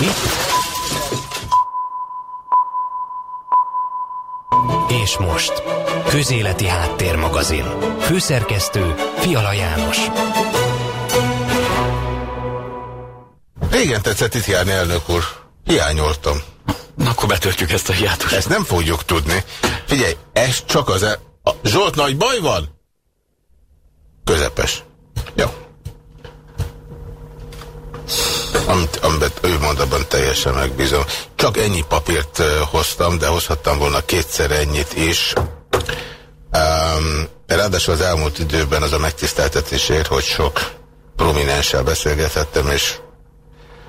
Mi? És most, Közéleti Háttérmagazin. Főszerkesztő Fiala János. Régen tetszett itt járni, elnök úr. Hiányoltam. Na, akkor betöltjük ezt a hiátust. Ezt nem fogjuk tudni. Figyelj, ez csak az... E a Zsolt, nagy baj van? Közepes. Jó. Amit, amit ő mond, abban teljesen megbízom. Csak ennyi papírt hoztam, de hozhattam volna kétszer ennyit is. Um, ráadásul az elmúlt időben az a megtiszteltetésért, hogy sok prominenssel beszélgethettem, és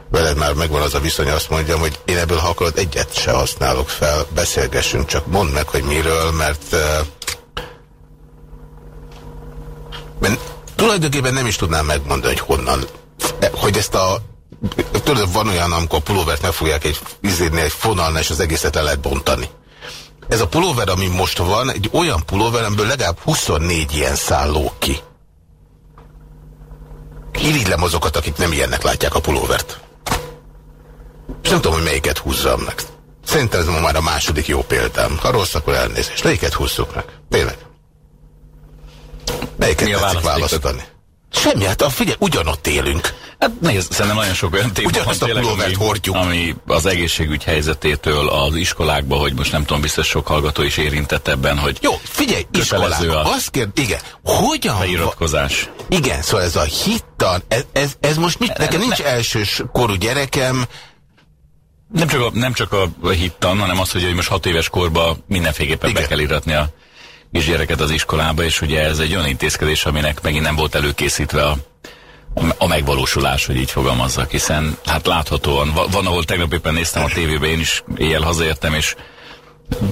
veled már megvan az a viszony, azt mondjam, hogy én ebből, ha akarod, egyet se használok fel, beszélgessünk, csak mondd meg, hogy miről, mert, mert tulajdonképpen nem is tudnám megmondani, hogy honnan, hogy ezt a tudod, van olyan, amikor a pulóvert megfogják egy, izérni egy fonalnál, és az egészet le lehet bontani. Ez a pulóver, ami most van, egy olyan pulóver, amiből legalább 24 ilyen szálló ki. Irigylem azokat, akik nem ilyennek látják a pulóvert. És nem tudom, hogy melyiket húzzam meg. Szerintem ez ma már a második jó példám. Ha rossz, akkor elnézést. Melyiket húzzuk meg? Tényleg. Melyiket Mi a választani? Semmi, hát figyelj, ugyanott élünk. Hát nézd, szerintem nagyon sok olyan téma Ugyanazt a pulóvert hordjuk. ami az egészségügy helyzetétől az iskolákba, hogy most nem tudom, biztos sok hallgató is érintett ebben, hogy Jó, figyelj, iskolába. a- Azt kérd, igen, hogyan beiratkozás. Igen, szóval ez a hittan, ez, ez, ez most mit? Nekem nincs elsős korú gyerekem, Nem csak a, nem csak a hittan, hanem az, hogy, most hat éves korban mindenféleképpen be kell iratni a kisgyereket az iskolába, és ugye ez egy olyan intézkedés, aminek megint nem volt előkészítve a, a megvalósulás, hogy így fogalmazzak, hiszen hát láthatóan, va- van, ahol tegnap éppen néztem a tévében, én is éjjel hazaértem, és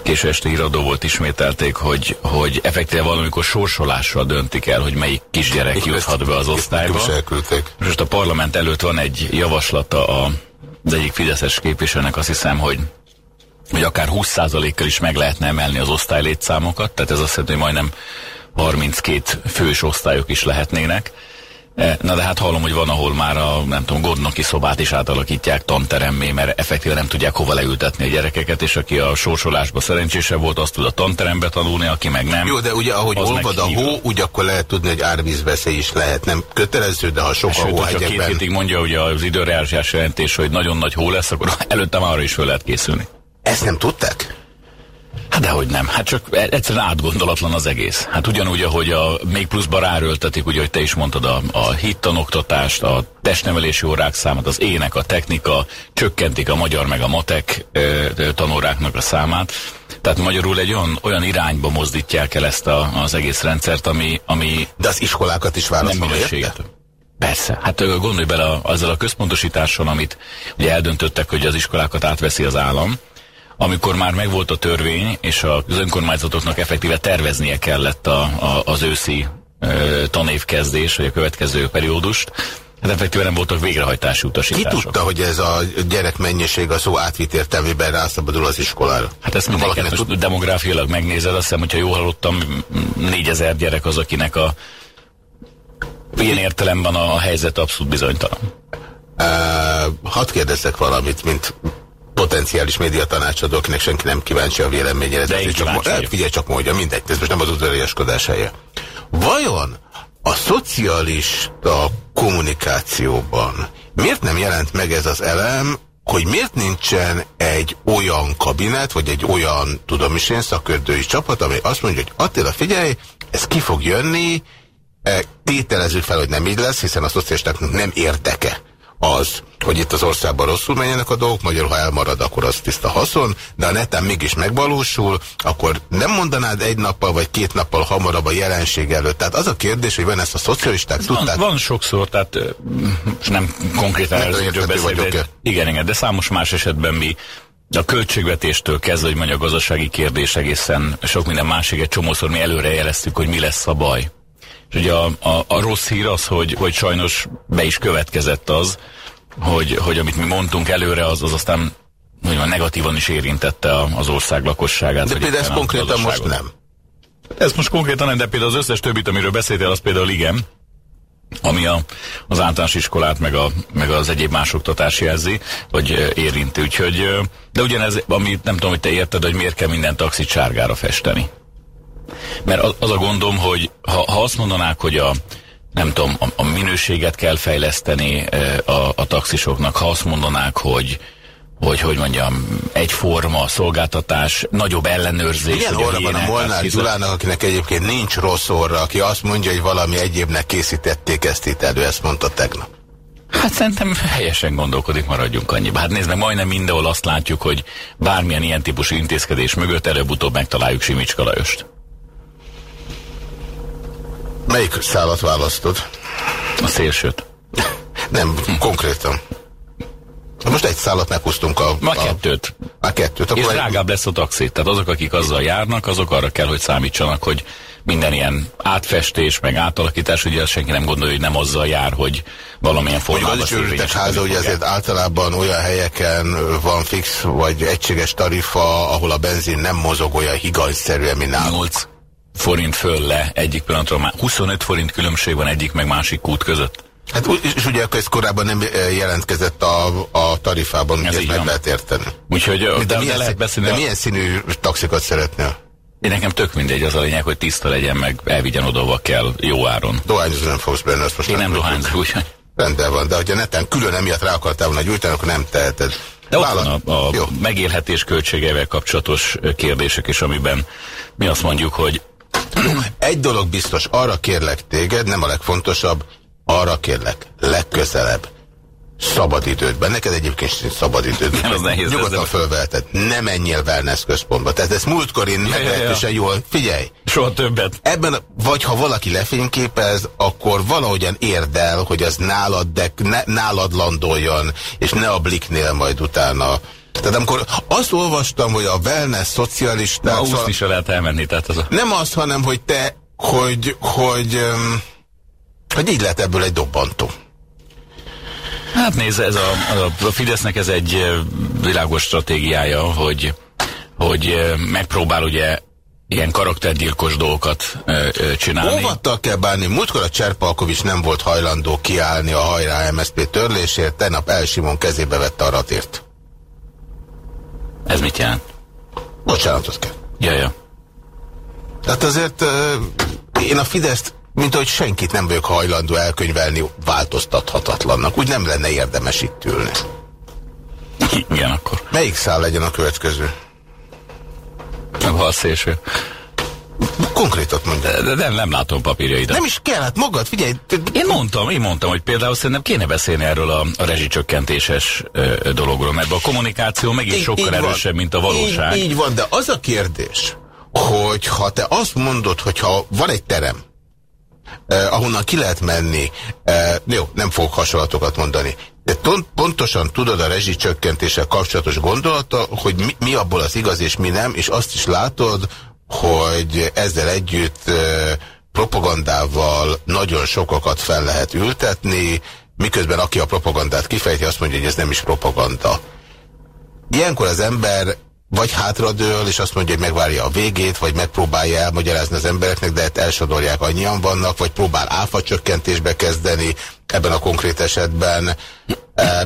késő este híradó volt, ismételték, hogy, hogy effektíve valamikor sorsolással döntik el, hogy melyik kisgyerek juthat be az osztályba. Most a parlament előtt van egy javaslata a, az egyik fideszes képviselőnek, azt hiszem, hogy hogy akár 20%-kal is meg lehetne emelni az osztálylétszámokat, tehát ez azt jelenti, hogy majdnem 32 fős osztályok is lehetnének. E, Na de hát hallom, hogy van, ahol már a, nem tudom, gondnoki szobát is átalakítják tanteremmé, mert effektíve nem tudják hova leültetni a gyerekeket, és aki a sorsolásba szerencsésebb volt, azt tud a tanterembe tanulni, aki meg nem. Jó, de ugye ahogy olvad a hó, úgy akkor lehet tudni, hogy árvízveszély is lehet. Nem kötelező, de ha sok a Sőt, két hóhegyekben... hétig mondja ugye az időreális jelentés, hogy nagyon nagy hó lesz, akkor előtte már arra is föl lehet készülni. Ezt nem tudták? Hát dehogy nem, hát csak egyszerűen átgondolatlan az egész. Hát ugyanúgy, ahogy a még pluszba ráröltetik, ugye, hogy te is mondtad, a, a hittanoktatást, a testnevelési órák számát, az ének, a technika, csökkentik a magyar meg a matek ö, tanóráknak a számát. Tehát magyarul egy olyan, olyan irányba mozdítják el ezt a, az egész rendszert, ami, ami De az iskolákat is válaszolja. Persze. Hát gondolj bele azzal a központosítással, amit ugye eldöntöttek, hogy az iskolákat átveszi az állam, amikor már megvolt a törvény, és az önkormányzatoknak effektíve terveznie kellett a, a, az őszi ö, tanévkezdés, vagy a következő periódust, hát effektíve nem voltak végrehajtási Ki utasítások. tudta, hogy ez a gyerek mennyiség a szó átvitt értelmében rászabadul az iskolára? Hát ezt valakinek most demográfiailag megnézed, azt hiszem, hogyha jól hallottam, 4000 gyerek az, akinek a ilyen értelemben a helyzet abszolút bizonytalan. Uh, hadd kérdezzek valamit, mint potenciális média tanácsadó, akinek senki nem kíváncsi a véleményére. De én csak, kíváncsi mo- vagyok. figyelj, csak mondja, mindegy, ez most nem az udvariaskodás helye. Vajon a szocialista kommunikációban miért nem jelent meg ez az elem, hogy miért nincsen egy olyan kabinet, vagy egy olyan, tudom is én, szakkördői csapat, ami azt mondja, hogy Attila, figyelj, ez ki fog jönni, E, Tételezzük fel, hogy nem így lesz, hiszen a szocialistáknak nem érdeke az, hogy itt az országban rosszul menjenek a dolgok, magyarul ha elmarad, akkor az tiszta haszon, de ha netán mégis megvalósul, akkor nem mondanád egy nappal vagy két nappal hamarabb a jelenség előtt. Tehát az a kérdés, hogy van ezt a szocialisták Van, tudták, van sokszor, tehát nem konkrétan Nem vagyok-e? de, igen, igen, de számos más esetben mi a költségvetéstől kezdve, hogy mondja a gazdasági kérdés egészen sok minden másik, egy csomószor mi előre jeleztük, hogy mi lesz a baj. És ugye a, a, a rossz hír az, hogy, hogy sajnos be is következett az, hogy, hogy amit mi mondtunk előre, az, az aztán hogy van, negatívan is érintette az ország lakosságát. de például ez konkrétan most nem. Ez most konkrétan nem, de például az összes többit, amiről beszéltél, az például igen. ami a, az általános iskolát, meg, a, meg az egyéb más oktatás jelzi, vagy érinti. Úgyhogy, de ugyanez, amit nem tudom, hogy te érted, hogy miért kell minden taxit sárgára festeni. Mert az, a gondom, hogy ha, ha azt mondanák, hogy a, nem tudom, a, a minőséget kell fejleszteni a, a taxisoknak, ha azt mondanák, hogy hogy hogy mondjam, egyforma szolgáltatás, nagyobb ellenőrzés. Milyen orra van a Molnár Gyulának, akinek egyébként nincs rossz orra, aki azt mondja, hogy valami egyébnek készítették ezt itt elő, ezt mondta tegnap. Hát szerintem helyesen gondolkodik, maradjunk annyiba. Hát nézd meg, majdnem mindenhol azt látjuk, hogy bármilyen ilyen típusú intézkedés mögött előbb-utóbb megtaláljuk Simicska Lajost. Melyik szállat választod? A szélsőt. Nem, konkrétan. Most egy szállat meghoztunk a... Ma kettőt. Már kettőt. És drágább lesz a taxi. Tehát azok, akik azzal járnak, azok arra kell, hogy számítsanak, hogy minden ilyen átfestés, meg átalakítás, ugye senki nem gondolja, hogy nem azzal jár, hogy valamilyen formában... Az is háza, hogy ezért általában olyan helyeken van fix vagy egységes tarifa, ahol a benzin nem mozog olyan higanyszerűen, mint nálunk. 8 forint föl le egyik pillanatról már. 25 forint különbség van egyik meg másik kút között. Hát és ugye ez korábban nem eh, jelentkezett a, a tarifában, ez ezt meg van. lehet érteni. Úgyhogy de, de, milyen, lehet beszélni de a... milyen színű taxikat szeretnél? Én nekem tök mindegy az a lényeg, hogy tiszta legyen, meg elvigyen oda, kell, jó áron. Dohányozni nem fogsz benne, azt most Én nem, nem dohányzok, úgyhogy. Rendben van, de hogyha neten külön emiatt rá akartál volna gyújtani, akkor nem teheted. De ott van a, a megélhetés költségeivel kapcsolatos kérdések is, amiben mi azt mondjuk, hogy egy dolog biztos, arra kérlek téged, nem a legfontosabb, arra kérlek, legközelebb, szabadidődben, neked egyébként sincs szabadidőd. Nem, az nehéz. Nyugodtan fölveheted. Ne menjél wellness központba. Tehát ezt múltkor én meglehetősen ja, ja. jól, figyelj. Soha többet. Ebben, vagy ha valaki lefényképez, akkor valahogyan érd el, hogy az nálad, de ne, nálad landoljon, és ne a bliknél majd utána tehát amikor azt olvastam, hogy a wellness szocialisták... Na, szóval, is lehet elmenni, tehát az a... Nem az, hanem hogy te, hogy, hogy, hogy így lehet ebből egy dobbantó. Hát nézd, ez a, a, a Fidesznek ez egy világos stratégiája, hogy, hogy megpróbál ugye ilyen karaktergyilkos dolgokat ö, ö, csinálni. Óvattal kell bánni. Múltkor a Cserpalkovics nem volt hajlandó kiállni a hajrá MSZP törlésért, tegnap Elsimon kezébe vette a ratért. Ez mit jelent? Bocsánatot kell. Ja, ja. Tehát azért uh, én a Fideszt, mint ahogy senkit nem vagyok hajlandó elkönyvelni változtathatatlannak. Úgy nem lenne érdemes itt ülni. Igen, akkor. Melyik szál legyen a következő? Nem, ha a szélső. Konkrétat mondja. De, de nem, nem látom papírjaidat. Nem is kell, hát magad, figyelj. Én mondtam, én mondtam, hogy például szerintem kéne beszélni erről a, a rezsicsökkentéses ö, dologról, mert a kommunikáció megint így, sokkal így erősebb, van. mint a valóság. Így, így van, de az a kérdés, hogy ha te azt mondod, hogy ha van egy terem, eh, ahonnan ki lehet menni, eh, jó, nem fogok hasonlatokat mondani, de pontosan tudod a rezsicsökkentéssel kapcsolatos gondolata, hogy mi, mi abból az igaz és mi nem, és azt is látod, hogy ezzel együtt propagandával nagyon sokakat fel lehet ültetni, miközben aki a propagandát kifejti, azt mondja, hogy ez nem is propaganda. Ilyenkor az ember vagy hátradől, és azt mondja, hogy megvárja a végét, vagy megpróbálja elmagyarázni az embereknek, de hát elsodorják annyian vannak, vagy próbál áfa csökkentésbe kezdeni ebben a konkrét esetben.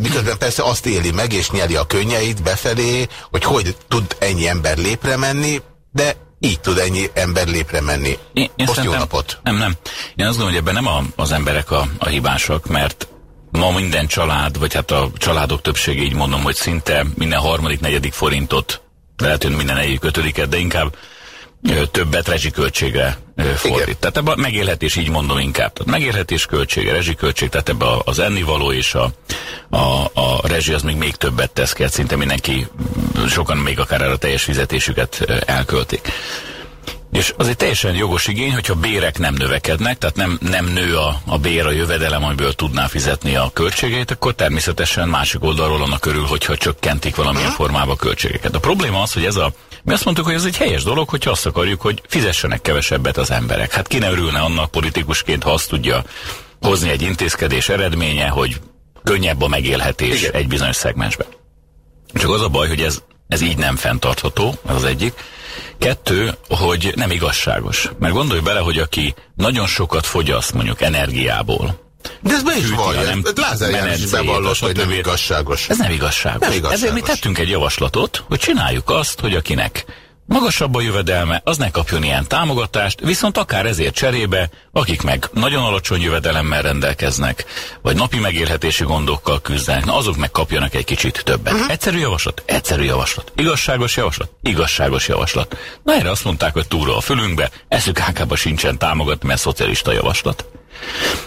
Miközben persze azt éli meg, és nyeli a könnyeit befelé, hogy hogy tud ennyi ember lépre menni, de így tud ennyi ember lépre menni. Én, én Most jó napot! Nem, nem. Én azt gondolom, hogy ebben nem a, az emberek a, a hibásak, mert ma minden család, vagy hát a családok többsége így mondom, hogy szinte minden harmadik, negyedik forintot, lehet, hogy minden egyik ötödiket, de inkább többet rezsiköltségre fordít. Igen. Tehát ebben a megélhetés, így mondom inkább. Tehát megélhetés költsége, rezsiköltség, tehát ebbe az ennivaló és a, a, a rezsi az még, még többet tesz ki, hát szinte mindenki, sokan még akár a teljes fizetésüket elköltik. És az egy teljesen jogos igény, hogyha bérek nem növekednek, tehát nem, nem nő a, a bér, a jövedelem, amiből tudná fizetni a költségeit, akkor természetesen másik oldalról annak körül, hogyha csökkentik valamilyen formában a költségeket. A probléma az, hogy ez a mi azt mondtuk, hogy ez egy helyes dolog, hogyha azt akarjuk, hogy fizessenek kevesebbet az emberek. Hát ki ne örülne annak politikusként, ha azt tudja hozni egy intézkedés eredménye, hogy könnyebb a megélhetés Igen. egy bizonyos szegmensben. Csak az a baj, hogy ez, ez így nem fenntartható, ez az egyik. Kettő, hogy nem igazságos. Mert gondolj bele, hogy aki nagyon sokat fogyaszt mondjuk energiából, De ez be is van. Nem, Lázár János is bevallott, hogy nem igazságos. Ez nem igazságos. nem igazságos. Ezért mi tettünk egy javaslatot, hogy csináljuk azt, hogy akinek magasabb a jövedelme, az ne kapjon ilyen támogatást, viszont akár ezért cserébe, akik meg nagyon alacsony jövedelemmel rendelkeznek, vagy napi megélhetési gondokkal küzdenek, na azok meg kapjanak egy kicsit többet. Uh-huh. Egyszerű javaslat? Egyszerű javaslat. Igazságos javaslat? Igazságos javaslat. Na erre azt mondták, hogy túlra a fülünkbe, eszük ákába sincsen támogatni, mert szocialista javaslat.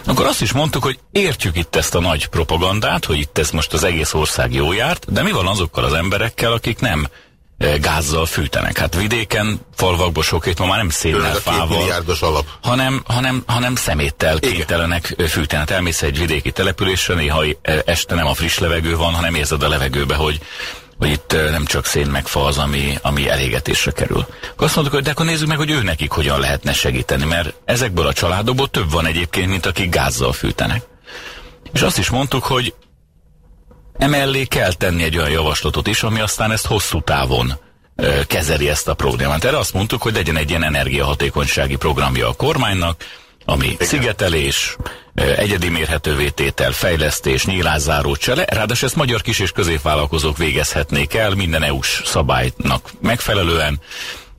Akkor azt is mondtuk, hogy értjük itt ezt a nagy propagandát, hogy itt ez most az egész ország jó járt, de mi van azokkal az emberekkel, akik nem gázzal fűtenek. Hát vidéken, falvakban sokét ma már nem szénnel, fával, alap. Hanem, hanem, hanem szeméttel kénytelenek fűteni. Hát elmész egy vidéki településre, néha e, este nem a friss levegő van, hanem érzed a levegőbe, hogy hogy itt e, nem csak szén meg fa az, ami, ami elégetésre kerül. Akkor azt mondtuk, hogy de akkor nézzük meg, hogy ő nekik hogyan lehetne segíteni, mert ezekből a családokból több van egyébként, mint akik gázzal fűtenek. És azt is mondtuk, hogy Emellé kell tenni egy olyan javaslatot is, ami aztán ezt hosszú távon ö, kezeli ezt a problémát. Erre azt mondtuk, hogy legyen egy ilyen energiahatékonysági programja a kormánynak, ami Igen. szigetelés, egyedi mérhetővé tétel, fejlesztés, nyílászáró csele, ráadásul ezt magyar kis- és középvállalkozók végezhetnék el minden EU-s szabálynak megfelelően,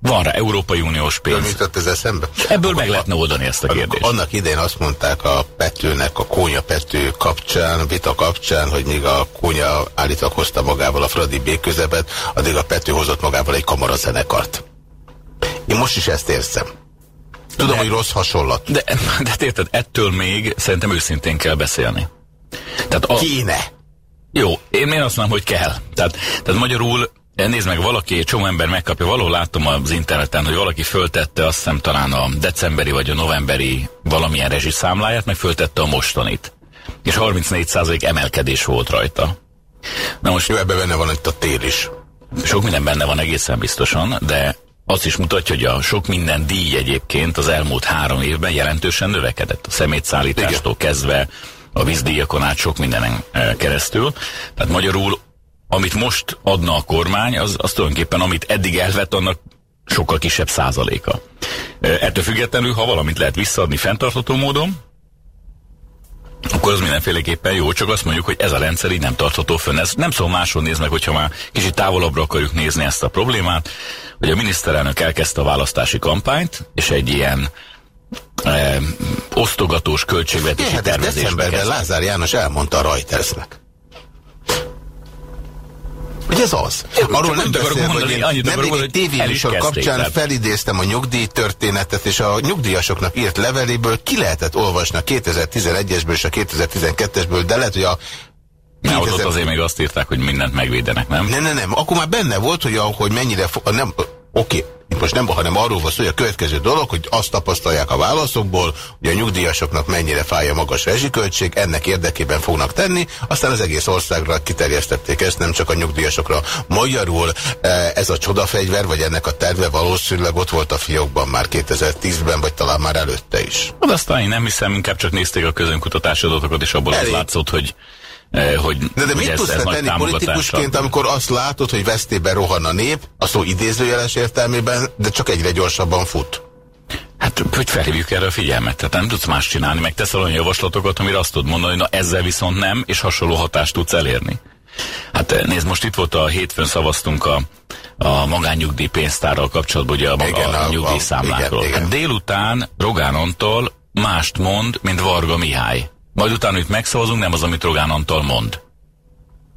van rá Európai Uniós pénz. jutott ez eszembe? Ebből Akkor meg lehetne oldani ezt a kérdést. Annak idején azt mondták a Petőnek, a Kónya Pető kapcsán, vita kapcsán, hogy míg a Kónya állítak hozta magával a Fradi B közepet, addig a Pető hozott magával egy kamarazenekart. Én most is ezt érzem. Tudom, de, hogy rossz hasonlat. De, de érted, ettől még szerintem őszintén kell beszélni. Tehát a, Kéne. Jó, én, én azt mondom, hogy kell. Tehát, tehát magyarul Nézd meg, valaki, egy csomó ember megkapja, valahol látom az interneten, hogy valaki föltette azt hiszem talán a decemberi vagy a novemberi valamilyen rezsiszámláját, meg föltette a mostanit. És 34% emelkedés volt rajta. Na most... Jó, ebben benne van itt a tél is. Sok minden benne van egészen biztosan, de azt is mutatja, hogy a sok minden díj egyébként az elmúlt három évben jelentősen növekedett. A szemétszállítástól Igen. kezdve a vízdíjakon át sok mindenen eh, keresztül. Tehát magyarul amit most adna a kormány, az, az tulajdonképpen amit eddig elvett, annak sokkal kisebb százaléka. Ettől függetlenül, ha valamit lehet visszaadni fenntartható módon, akkor az mindenféleképpen jó, csak azt mondjuk, hogy ez a rendszer így nem tartható fönn. Ez nem szól máshol néz meg, hogyha már kicsit távolabbra akarjuk nézni ezt a problémát, hogy a miniszterelnök elkezdte a választási kampányt, és egy ilyen e, osztogatós költségvetési hát tervezésbe decemberben Lázár János elmondta a Reutersnek. Hogy ez az. Arról nem beszél, hogy én nemrég egy tévéműsor kapcsán tehát. felidéztem a nyugdíj történetet, és a nyugdíjasoknak írt leveléből ki lehetett olvasni a 2011-esből és a 2012-esből, de lehet, hogy a Ne, ott azért még azt írták, hogy mindent megvédenek, nem? Nem, nem, nem. Akkor már benne volt, hogy, hogy mennyire... Nem, oké, okay most nem, hanem arról van szó, hogy a következő dolog, hogy azt tapasztalják a válaszokból, hogy a nyugdíjasoknak mennyire fáj a magas rezsiköltség, ennek érdekében fognak tenni, aztán az egész országra kiterjesztették ezt, nem csak a nyugdíjasokra. Magyarul e, ez a csodafegyver, vagy ennek a terve valószínűleg ott volt a fiókban már 2010-ben, vagy talán már előtte is. Hát aztán én nem hiszem, inkább csak nézték a közönkutatási adatokat, és abból Elég. az látszott, hogy Eh, hogy De, de mit tudsz tenni politikusként, amikor azt látod, hogy vesztébe rohan a nép, a szó idézőjeles értelmében, de csak egyre gyorsabban fut? Hát, hogy felhívjuk erre a figyelmet, tehát nem tudsz más csinálni, meg teszel olyan javaslatokat, amire azt tudod mondani, hogy na ezzel viszont nem, és hasonló hatást tudsz elérni. Hát eh, nézd, most itt volt a hétfőn szavaztunk a, a magánnyugdíj pénztárral kapcsolatban, ugye a, igen, a, a nyugdíjszámlákról. Igen, igen. Hát délután Rogán Antól mást mond, mint Varga Mihály. Majd utána itt megszavazunk, nem az, amit Rogán Antal mond.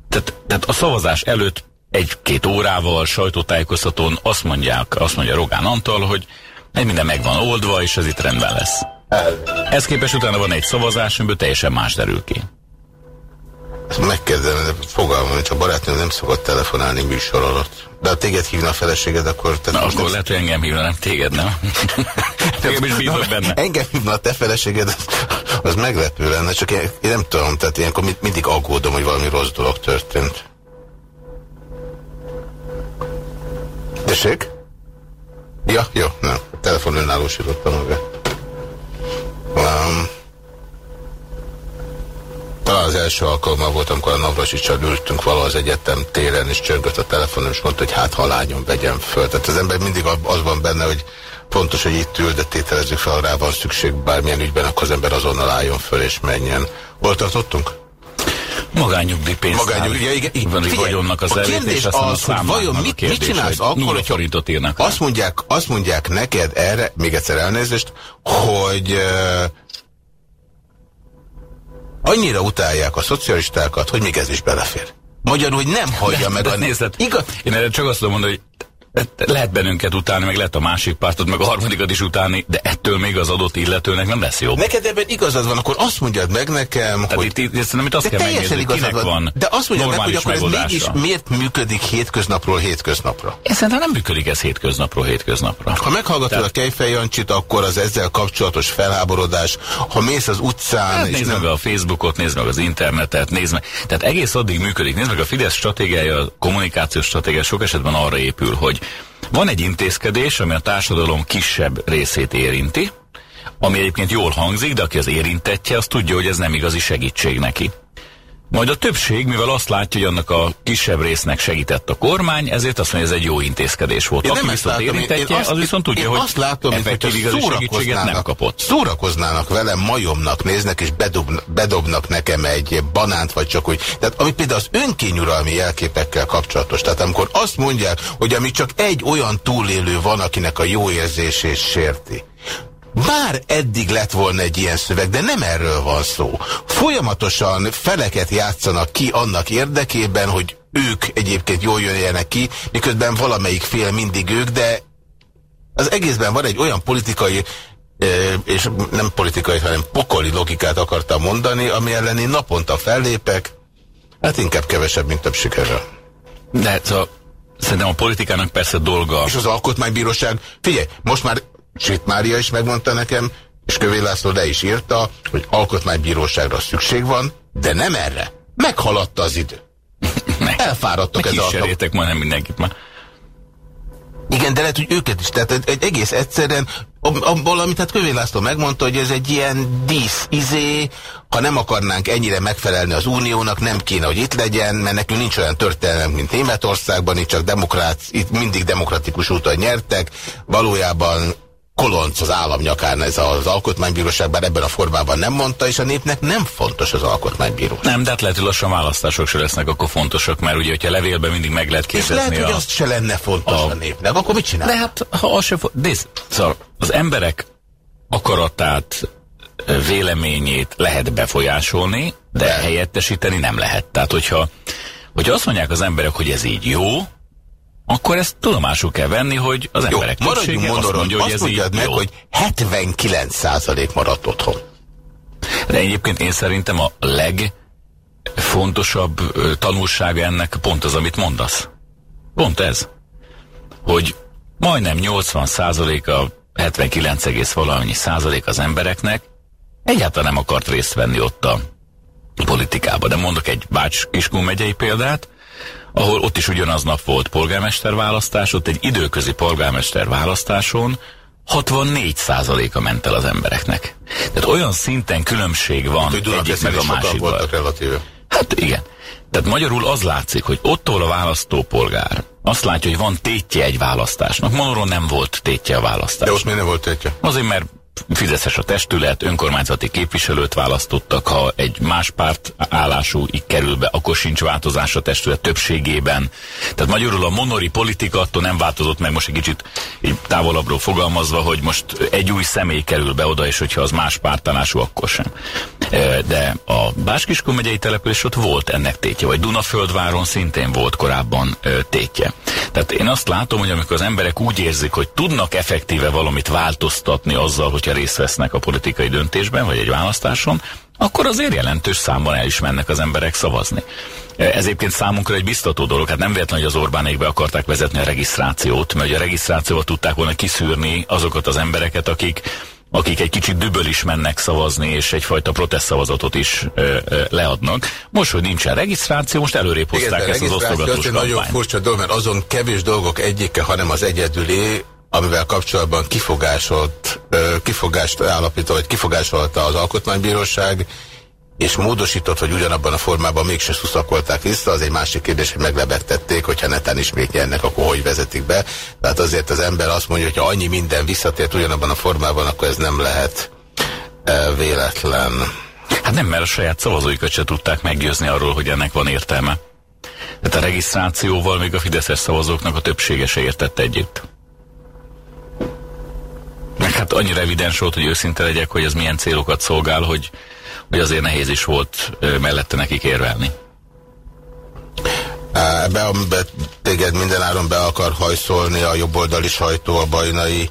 Tehát, tehát a szavazás előtt egy-két órával sajtótájékoztatón azt mondják, azt mondja Rogán Antal, hogy egy minden meg van oldva, és ez itt rendben lesz. Ez képes utána van egy szavazás, amiből teljesen más derül ki. Megkezdem, de fogalmam, hogy a barátnőm nem szokott telefonálni műsor alatt. De ha téged hívna a feleséged, akkor... Te Na, akkor nem... lehet, hogy engem hívna, nem téged, nem? Engem is bízok benne. Engem hívna a te feleséged, az, meglepő lenne, csak én, én nem tudom, tehát ilyenkor mindig aggódom, hogy valami rossz dolog történt. Tessék? Ja, jó, nem. Telefon önállósította magát. Um, talán az első alkalommal volt, amikor a Navrasicsal ültünk valahol az egyetem téren, és csörgött a telefonon, és mondta, hogy hát ha lányom vegyem föl. Tehát az ember mindig az van benne, hogy fontos, hogy itt ül, de tételezzük fel, rá van szükség bármilyen ügyben, akkor az ember azonnal álljon föl és menjen. Hol tartottunk? Magányugdíjpénztár. Magányugdíj, ja, igen. Figyelj, vagyonnak az a kérdés és aztán az, a hogy vajon mit, kérdés, mit csinálsz akkor, hogyha forintot írnak azt mondják, azt mondják neked erre, még egyszer elnézést, hogy uh, annyira utálják a szocialistákat, hogy még ez is belefér. Magyarul, hogy nem hagyja de, meg de a... Nézd, Igaz? Én erre csak azt tudom mondani, hogy lehet bennünket utálni, meg lehet a másik pártot, meg a harmadikat is utálni, de ettől még az adott illetőnek nem lesz jobb. Neked ebben igazad van, akkor azt mondjad meg nekem, Tehát hogy... itt, itt, itt, itt azt de kell megnézni, kinek van, van De azt mondja meg, hogy akkor ez mégis miért működik hétköznapról hétköznapra? Én szerintem nem működik ez hétköznapról hétköznapra. Ha meghallgatod Tehát... a Kejfej Jancsit, akkor az ezzel kapcsolatos felháborodás, ha mész az utcán... Hát és nézd nem... meg a Facebookot, nézd meg az internetet, nézd meg. Tehát egész addig működik. Nézd meg a Fidesz stratégiája, a kommunikációs stratégia sok esetben arra épül, hogy van egy intézkedés, ami a társadalom kisebb részét érinti, ami egyébként jól hangzik, de aki az érintettje, az tudja, hogy ez nem igazi segítség neki. Majd a többség, mivel azt látja, hogy annak a kisebb résznek segített a kormány, ezért azt mondja, hogy ez egy jó intézkedés volt. Én Aki nem viszont látom, érintettje, én azt, az viszont tudja, én hogy azt látom, effektív hogy segítséget nem kapott. Szórakoznának velem, majomnak néznek, és bedob, bedobnak nekem egy banánt, vagy csak úgy. Tehát ami például az önkényuralmi jelképekkel kapcsolatos. Tehát amikor azt mondják, hogy ami csak egy olyan túlélő van, akinek a jó érzését sérti. Bár eddig lett volna egy ilyen szöveg, de nem erről van szó. Folyamatosan feleket játszanak ki annak érdekében, hogy ők egyébként jól jöjjenek ki, miközben valamelyik fél mindig ők, de az egészben van egy olyan politikai és nem politikai, hanem pokoli logikát akartam mondani, ami ellen én naponta fellépek, hát inkább kevesebb, mint több sikerrel. De szóval szerintem a politikának persze dolga. És az alkotmánybíróság, figyelj, most már Sét Mária is megmondta nekem, és Kövé László le is írta, hogy alkotmánybíróságra szükség van, de nem erre. Meghaladta az idő. Elfáradtak ez a... Meg majdnem mindenkit már. Igen, de lehet, hogy őket is. Tehát egy egész egyszerűen, abból, amit hát Kövé László megmondta, hogy ez egy ilyen dísz izé, ha nem akarnánk ennyire megfelelni az uniónak, nem kéne, hogy itt legyen, mert nekünk nincs olyan történelem, mint Németországban, itt csak demokrát, itt mindig demokratikus úton nyertek, valójában kolonc az állam nyakán ez az alkotmánybíróság, bár ebben a formában nem mondta, és a népnek nem fontos az alkotmánybíróság. Nem, de hát lehet, hogy lassan választások se lesznek akkor fontosak, mert ugye, hogyha levélben mindig meg lehet kérdezni. És lehet, a, hogy azt se lenne fontos a, a népnek, akkor mit csinál? De hát, ha az se nézd, szóval az emberek akaratát, véleményét lehet befolyásolni, de, de helyettesíteni nem lehet. Tehát, hogyha, hogyha azt mondják az emberek, hogy ez így jó, akkor ezt tudomásul kell venni, hogy az Jó, emberek többsége azt mondja, hogy ez így meg, jó. hogy 79% maradt otthon. De egyébként én szerintem a legfontosabb tanulsága ennek pont az, amit mondasz. Pont ez. Hogy majdnem 80% a 79, valamennyi százalék az embereknek egyáltalán nem akart részt venni ott a politikába. De mondok egy Bács-Kiskun megyei példát, ahol ott is ugyanaznap volt polgármester választás, ott egy időközi polgármester választáson 64%-a ment el az embereknek. Tehát olyan szinten különbség van hogy egyik meg a másikban. Hát igen. Tehát magyarul az látszik, hogy ottól a választópolgár azt látja, hogy van tétje egy választásnak. Monoron nem volt tétje a választás. De ott miért nem volt tétje? Azért, mert fideszes a testület, önkormányzati képviselőt választottak, ha egy más párt állású így kerül be, akkor sincs változás a testület többségében. Tehát magyarul a monori politika attól nem változott meg most egy kicsit így távolabbról fogalmazva, hogy most egy új személy kerül be oda, és hogyha az más pártállású, akkor sem. De a Báskiskun megyei település ott volt ennek tétje, vagy Dunaföldváron szintén volt korábban tétje. Tehát én azt látom, hogy amikor az emberek úgy érzik, hogy tudnak effektíve valamit változtatni azzal, hogyha részt vesznek a politikai döntésben, vagy egy választáson, akkor azért jelentős számban el is mennek az emberek szavazni. Ez egyébként számunkra egy biztató dolog, hát nem véletlen, hogy az Orbánék be akarták vezetni a regisztrációt, mert a regisztrációval tudták volna kiszűrni azokat az embereket, akik akik egy kicsit düböl is mennek szavazni, és egyfajta protestszavazatot is ö, ö, leadnak. Most, hogy nincsen regisztráció, most előrébb hozták Igen, ezt az osztogatós nagyon furcsa dolog, mert azon kevés dolgok egyike, hanem az egyedüli, amivel kapcsolatban kifogásolt, kifogást állapított, vagy kifogásolta az Alkotmánybíróság, és módosított, hogy ugyanabban a formában mégse szuszakolták vissza, az egy másik kérdés, hogy meglebegtették, hogyha netán ismét nyernek, akkor hogy vezetik be. Tehát azért az ember azt mondja, hogy ha annyi minden visszatért ugyanabban a formában, akkor ez nem lehet e, véletlen. Hát nem, mert a saját szavazóikat se tudták meggyőzni arról, hogy ennek van értelme. Tehát a regisztrációval még a Fideszes szavazóknak a többsége se értett együtt. Meg hát annyira evidens volt, hogy őszinte legyek, hogy ez milyen célokat szolgál, hogy, hogy azért nehéz is volt mellette nekik érvelni. Ebbe, amiben téged mindenáron be akar hajszolni a jobboldali sajtó, a bajnai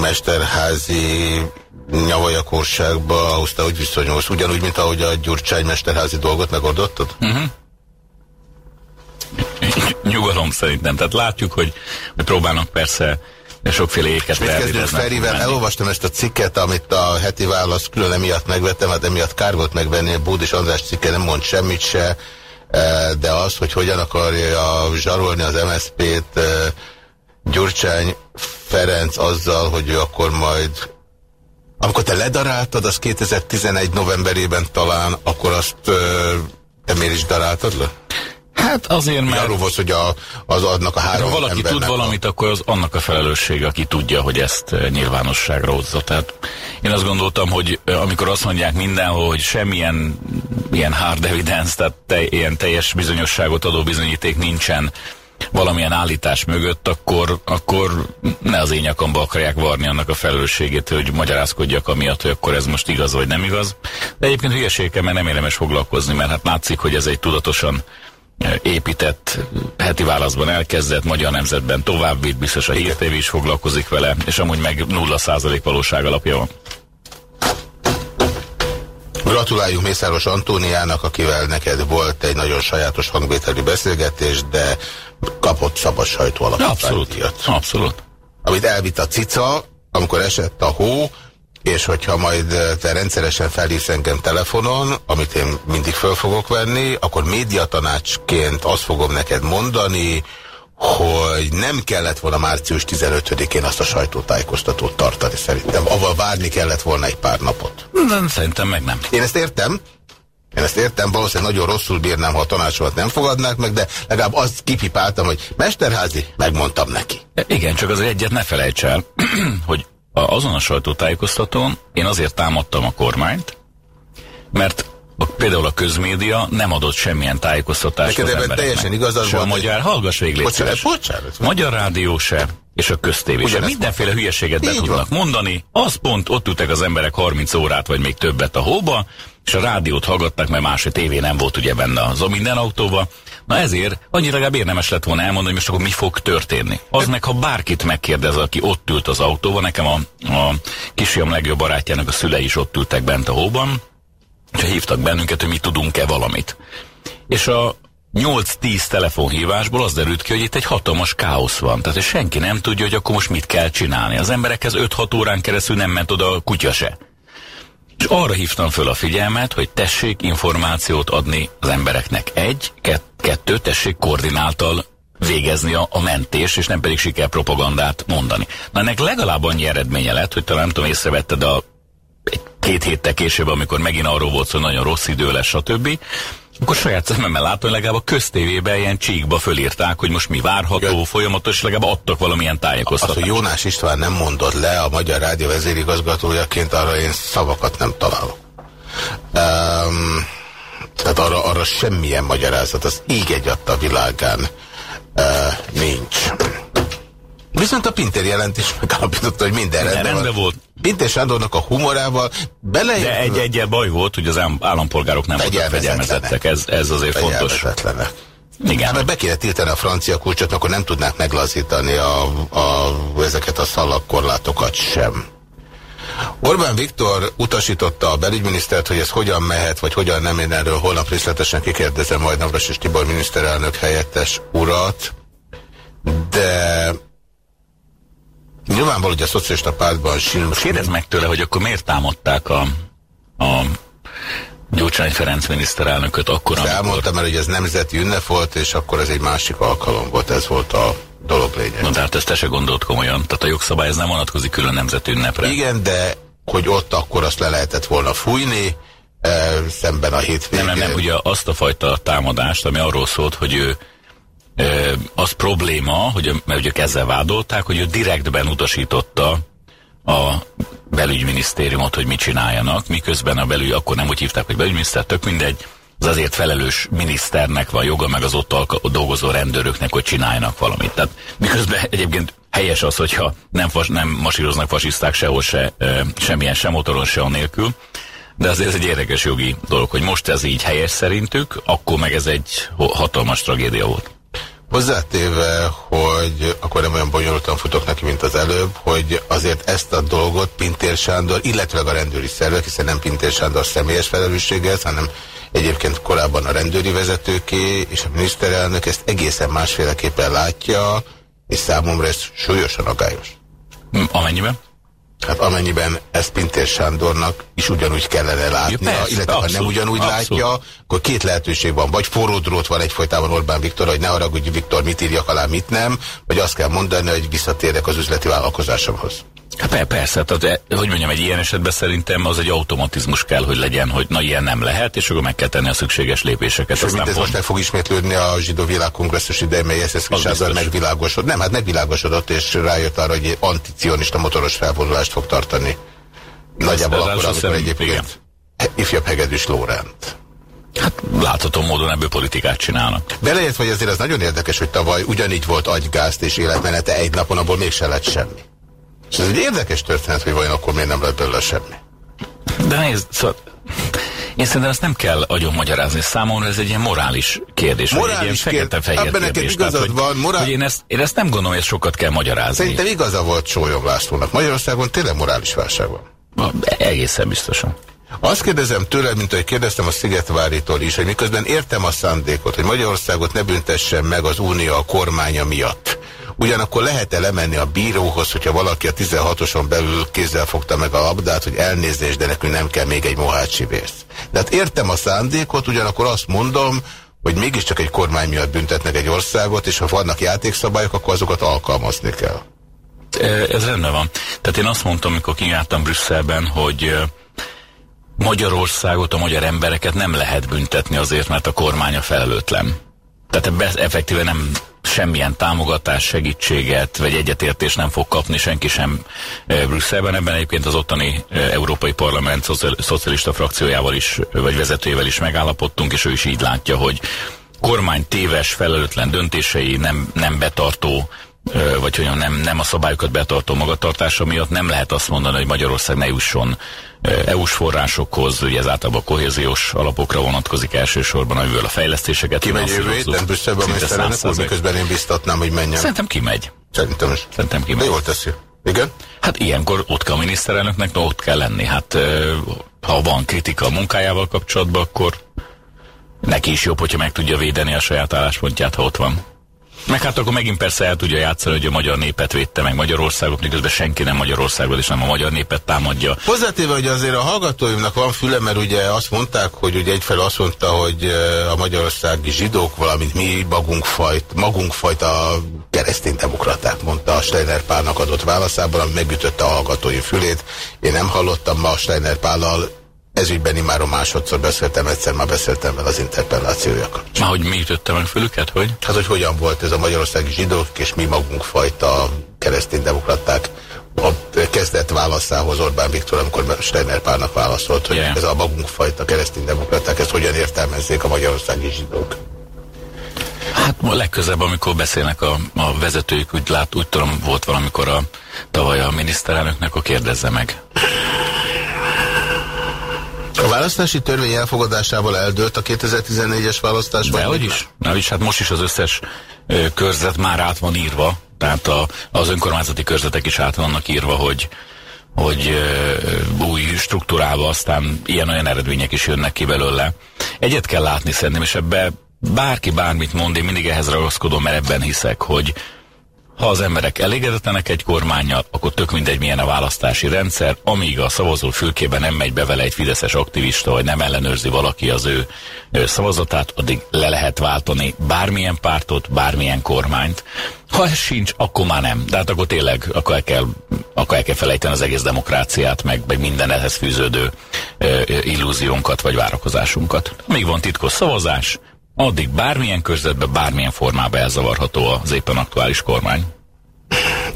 mesterházi nyavajakorságba, ahhoz te úgy viszonyulsz, ugyanúgy, mint ahogy a Gyurcsány mesterházi dolgot megoldottad? Uh mhm. -huh. Nyugalom szerintem. Tehát látjuk, hogy, hogy próbálnak persze de sokféle éket Mit kezdünk Ferivel? Elolvastam ezt a cikket, amit a heti válasz külön emiatt megvettem, hát emiatt kár volt megvenni, Bódis András cikke nem mond semmit se, e, de az, hogy hogyan akarja zsarolni az MSZP-t e, Gyurcsány Ferenc azzal, hogy ő akkor majd amikor te ledaráltad, az 2011 novemberében talán, akkor azt e, te miért is daráltad le? Hát azért, mert... Arról volt, hogy a, az adnak a három Ha valaki tud valamit, a... akkor az annak a felelőssége, aki tudja, hogy ezt eh, nyilvánosságra hozza. Tehát én azt gondoltam, hogy eh, amikor azt mondják mindenhol, hogy semmilyen ilyen hard evidence, tehát te, ilyen teljes bizonyosságot adó bizonyíték nincsen valamilyen állítás mögött, akkor, akkor ne az én nyakamba akarják varni annak a felelősségét, hogy magyarázkodjak amiatt, hogy akkor ez most igaz vagy nem igaz. De egyébként hülyeségkel mert nem érdemes foglalkozni, mert hát látszik, hogy ez egy tudatosan épített heti válaszban elkezdett, Magyar Nemzetben tovább vitt, biztos a hírtévé is foglalkozik vele, és amúgy meg 0% valóság alapja van. Gratuláljuk Mészáros Antóniának, akivel neked volt egy nagyon sajátos hangvételi beszélgetés, de kapott szabad sajtó Abszolút, abszolút. Amit elvitt a cica, amikor esett a hó, és hogyha majd eh, te rendszeresen felhívsz engem telefonon, amit én mindig föl fogok venni, akkor médiatanácsként azt fogom neked mondani, hogy nem kellett volna március 15-én azt a sajtótájékoztatót tartani szerintem. Aval várni kellett volna egy pár napot. Nem, szerintem meg nem. Én ezt értem. Én ezt értem, valószínűleg nagyon rosszul bírnám, ha a tanácsomat nem fogadnák meg, de legalább azt kipipáltam, hogy Mesterházi, megmondtam neki. Igen, csak az egyet ne felejts el, hogy azon a sajtótájékoztatón én azért támadtam a kormányt, mert a, például a közmédia nem adott semmilyen tájékoztatást Neked az embereknek. teljesen igazad se a magyar, hallgass végig, bocsánat, bocsánat, Magyar rádió se, és a köztévé se. Mindenféle hülyeséget be tudnak van. mondani. Az pont, ott ültek az emberek 30 órát, vagy még többet a hóba, és a rádiót hallgattak, mert más a tévé nem volt ugye benne az a minden autóba. Na ezért annyira legalább érdemes lett volna elmondani, hogy most akkor mi fog történni. Az meg, ha bárkit megkérdez, aki ott ült az autóban, nekem a, a kisfiam legjobb barátjának a szülei is ott ültek bent a hóban, és hívtak bennünket, hogy mi tudunk-e valamit. És a 8-10 telefonhívásból az derült ki, hogy itt egy hatalmas káosz van. Tehát senki nem tudja, hogy akkor most mit kell csinálni. Az emberekhez 5-6 órán keresztül nem ment oda a kutya se. És arra hívtam föl a figyelmet, hogy tessék információt adni az embereknek. Egy, kettő, tessék koordináltal végezni a, a mentés, és nem pedig sikerpropagandát mondani. Na ennek legalább annyi eredménye lett, hogy talán nem tudom, észrevetted a egy, két héttel később, amikor megint arról volt, hogy nagyon rossz idő lesz, stb akkor saját szememmel látom, hogy legalább a köztévében ilyen csíkba fölírták, hogy most mi várható, ja. folyamatos, legalább adtak valamilyen tájékoztatást. Azt, hogy Jónás István nem mondott le a Magyar Rádió vezérigazgatójaként, arra én szavakat nem találok. Um, tehát arra, arra semmilyen magyarázat, az így egy adta a világán uh, nincs. Viszont a Pinter jelentés megállapította, hogy minden, minden rendben, rendben volt. Pinter Sándornak a humorával bele... De egy egyel baj volt, hogy az állampolgárok nem voltak fegyelmezettek. Ez, ez azért fontos. Igen. Hát, be kéne tiltani a francia kulcsot, akkor nem tudnák meglazítani a, a, ezeket a szalagkorlátokat sem. Orbán Viktor utasította a belügyminisztert, hogy ez hogyan mehet, vagy hogyan nem, én erről holnap részletesen kikérdezem majd Navras és Tibor miniszterelnök helyettes urat, de Nyilvánvaló, hogy a szocialista pártban sincs. Kérdezd meg tőle, hogy akkor miért támadták a, a Gyurcsány Ferenc miniszterelnököt akkor, amikor... Elmondtam el, hogy ez nemzeti ünnep volt, és akkor ez egy másik alkalom volt, ez volt a dolog lényeg. Na, de hát ezt te se gondolt komolyan. Tehát a jogszabály ez nem vonatkozik külön nemzeti ünnepre. Igen, de hogy ott akkor azt le lehetett volna fújni, e, szemben a hétvégén. Nem, nem, nem, ugye azt a fajta támadást, ami arról szólt, hogy ő az probléma, hogy, mert ugye ezzel vádolták, hogy ő direktben utasította a belügyminisztériumot, hogy mit csináljanak, miközben a belügy, akkor nem úgy hívták, hogy belügyminiszter, tök mindegy, az azért felelős miniszternek van joga, meg az ott, dolgozó rendőröknek, hogy csináljanak valamit. Tehát miközben egyébként helyes az, hogyha nem, fas, nem masíroznak fasiszták sehol se, e, semmilyen sem motoron, se nélkül, de azért ez egy érdekes jogi dolog, hogy most ez így helyes szerintük, akkor meg ez egy hatalmas tragédia volt. Hozzátéve, hogy akkor nem olyan bonyolultan futok neki, mint az előbb, hogy azért ezt a dolgot Pintér Sándor, illetve a rendőri szervek, hiszen nem Pintér Sándor személyes felelőssége, hanem egyébként korábban a rendőri vezetőké és a miniszterelnök ezt egészen másféleképpen látja, és számomra ez súlyosan agályos. Hm, amennyiben? Hát amennyiben ezt Pintér Sándornak is ugyanúgy kellene látnia, ja, persze, illetve abszolút, ha nem ugyanúgy abszolút. látja, akkor két lehetőség van. Vagy forró drót van egyfolytában Orbán Viktor, hogy ne haragudj Viktor, mit írjak alá, mit nem, vagy azt kell mondani, hogy visszatérek az üzleti vállalkozásomhoz. Hát persze, tehát, hogy mondjam, egy ilyen esetben szerintem az egy automatizmus kell, hogy legyen, hogy na ilyen nem lehet, és akkor meg kell tenni a szükséges lépéseket. És mint ez most meg fog ismétlődni a zsidó világkongresszus idején, mely ezt Sándor megvilágosodott. Nem, hát megvilágosodott, és rájött arra, hogy egy anticionista motoros felvonulást fog tartani. Nagyjából akkor, amikor egyébként igen. ifjabb Hegedűs Lórent. Hát látható módon ebből politikát csinálnak. Belejött, hogy azért ez nagyon érdekes, hogy tavaly ugyanígy volt agygázt és életmenete egy napon, abból mégse lett semmi. És ez egy érdekes történet, hogy vajon akkor miért nem lett belőle semmi. De nézd, szóval én szerintem ezt nem kell agyon magyarázni. Számomra ez egy ilyen morális kérdés. Morális egy ilyen fekete-fehér kérdés. igazad tehát, van. Morál... Hogy én, ezt, én ezt nem gondolom, hogy ezt sokat kell magyarázni. Szerintem igaza volt Sólyom Lászlónak. Magyarországon tényleg morális válság van. Egészen biztosan. Azt kérdezem tőled, mint ahogy kérdeztem a Szigetváritól is, hogy miközben értem a szándékot, hogy Magyarországot ne büntessen meg az Unió a kormánya miatt. Ugyanakkor lehet-e lemenni a bíróhoz, hogyha valaki a 16-oson belül kézzel fogta meg a labdát, hogy elnézést, de nekünk nem kell még egy mohácsi vész. De hát értem a szándékot, ugyanakkor azt mondom, hogy mégiscsak egy kormány miatt büntetnek egy országot, és ha vannak játékszabályok, akkor azokat alkalmazni kell. Ez rendben van. Tehát én azt mondtam, amikor kijártam Brüsszelben, hogy Magyarországot, a magyar embereket nem lehet büntetni azért, mert a kormánya felelőtlen. Tehát ebbe effektíve nem semmilyen támogatás, segítséget, vagy egyetértés nem fog kapni senki sem Brüsszelben. Ebben egyébként az ottani Európai Parlament szocialista frakciójával is, vagy vezetőjével is megállapodtunk, és ő is így látja, hogy kormány téves, felelőtlen döntései nem, nem betartó vagy hogy nem, nem a szabályokat betartó magatartása miatt nem lehet azt mondani, hogy Magyarország ne jusson EU-s forrásokhoz, ugye ez általában a kohéziós alapokra vonatkozik elsősorban, amivel a fejlesztéseket Kimegy jövő héten Brüsszelben a miniszterelnök úr, miközben én biztatnám, hogy menjen. Szerintem kimegy. Szerintem is. Szerintem kimegy. De jól teszi. Igen? Hát ilyenkor ott kell a miniszterelnöknek, no, ott kell lenni. Hát ha van kritika a munkájával kapcsolatban, akkor neki is jobb, hogyha meg tudja védeni a saját álláspontját, ha ott van. Meg hát akkor megint persze el tudja játszani, hogy a magyar népet védte meg Magyarországot, miközben senki nem Magyarországot, és nem a magyar népet támadja. Hozzátéve, hogy azért a hallgatóimnak van füle, mert ugye azt mondták, hogy ugye egyfelől azt mondta, hogy a magyarországi zsidók, valamint mi magunkfajt, magunkfajta kereszténydemokraták, mondta a Steiner Pálnak adott válaszában, ami megütötte a hallgatói fülét. Én nem hallottam ma a Steiner Pállal ezügyben imáron másodszor beszéltem, egyszer már beszéltem vele az interpellációja kapcsán. hogy mi ütötte meg fölüket, hogy? Hát, hogy hogyan volt ez a magyarországi zsidók és mi magunk fajta kereszténydemokraták a kezdett válaszához Orbán Viktor, amikor Steiner Pálnak válaszolt, hogy yeah. ez a magunk fajta kereszténydemokraták, ezt hogyan értelmezzék a magyarországi zsidók. Hát legközebb, amikor beszélnek a, a vezetőik, úgy lát, úgy tudom, volt valamikor a tavaly a miniszterelnöknek, akkor kérdezze meg. A választási törvény elfogadásával eldőlt a 2014-es választás? De hogy is. Na, is, hát most is az összes ö, körzet már át van írva, tehát a, az önkormányzati körzetek is át vannak írva, hogy hogy ö, új struktúrába aztán ilyen-olyan eredmények is jönnek ki belőle. Egyet kell látni szerintem, és ebbe bárki bármit mond, én mindig ehhez ragaszkodom, mert ebben hiszek, hogy ha az emberek elégedetlenek egy kormányjal, akkor tök mindegy milyen a választási rendszer, amíg a szavazó fülkében nem megy be vele egy fideszes aktivista, vagy nem ellenőrzi valaki az ő, ő szavazatát, addig le lehet váltani bármilyen pártot, bármilyen kormányt. Ha ez sincs, akkor már nem. De hát akkor tényleg akkor el kell, akkor el kell felejteni az egész demokráciát, meg, meg minden ehhez fűződő ö, illúziónkat vagy várakozásunkat. Amíg van titkos szavazás, addig bármilyen körzetben, bármilyen formában elzavarható az éppen aktuális kormány.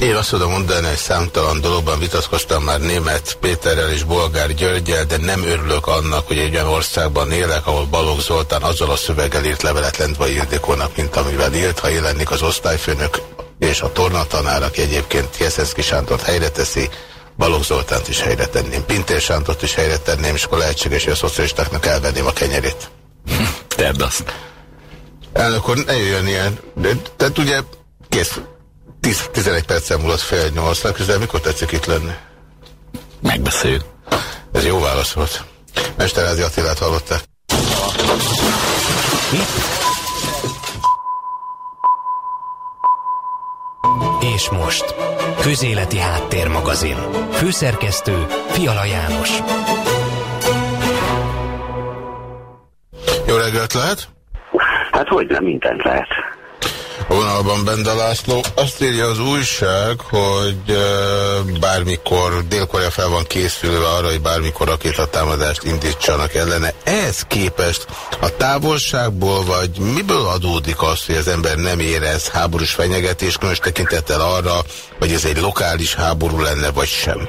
Én azt tudom mondani, hogy számtalan dologban vitatkoztam már német Péterrel és Bolgár Györgyel, de nem örülök annak, hogy egy olyan országban élek, ahol Balogh Zoltán azzal a szöveggel írt levelet Lendvai Ildikónak, mint amivel írt, ha én az osztályfőnök és a tornatanár, aki egyébként Jeszenszki Sántort helyre teszi, Balogh Zoltánt is helyre tenném, Pintér Sántort is helyre tenném, és akkor lehetséges, hogy a szocialistáknak elvenném a kenyerét. Tedd azt. Elnök úr, ne jöjjön ilyen. De, tehát ugye kész. 10, 11 percen múlott fél nyolc, közel mikor tetszik itt lenni? Megbeszéljük. Ez jó válasz volt. Mesterázi Attilát hallották. És most, Közéleti Háttérmagazin. Főszerkesztő Fiala János. Jó reggelt lehet? Hát hogy nem mindent lehet. A vonalban Bende László. Azt írja az újság, hogy bármikor Dél-Korea fel van készülve arra, hogy bármikor rakétatámadást indítsanak ellene. Ehhez képest a távolságból, vagy miből adódik az, hogy az ember nem érez háborús fenyegetés, különös tekintettel arra, hogy ez egy lokális háború lenne, vagy sem?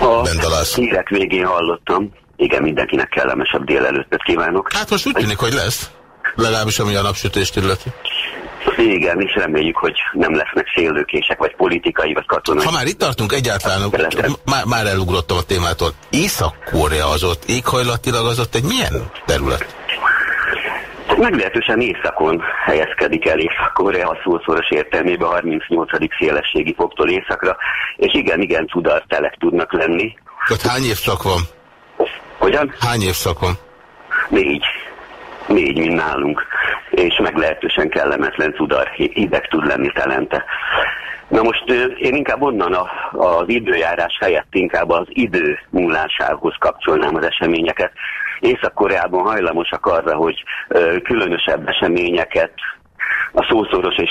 A hírek végén hallottam. Igen, mindenkinek kellemesebb délelőttet kívánok. Hát most úgy tűnik, hogy lesz. Legalábbis ami a napsütést illeti. Igen, és reméljük, hogy nem lesznek szélőkések, vagy politikai, vagy katonai. Ha már itt tartunk egyáltalán, már, már elugrottam a témától. Észak-Korea az ott, éghajlatilag az ott egy milyen terület? Meglehetősen északon helyezkedik el Észak-Korea a szószoros értelmében 38. szélességi foktól északra, és igen, igen, cudartelek tudnak lenni. Tehát hány évszak van? Hogyan? Hány évszak van? Négy négy, mint nálunk, és meglehetősen kellemetlen cudar, hideg tud lenni telente. Na most én inkább onnan a, az időjárás helyett inkább az idő múlásához kapcsolnám az eseményeket. Észak-Koreában hajlamosak arra, hogy különösebb eseményeket a szószoros és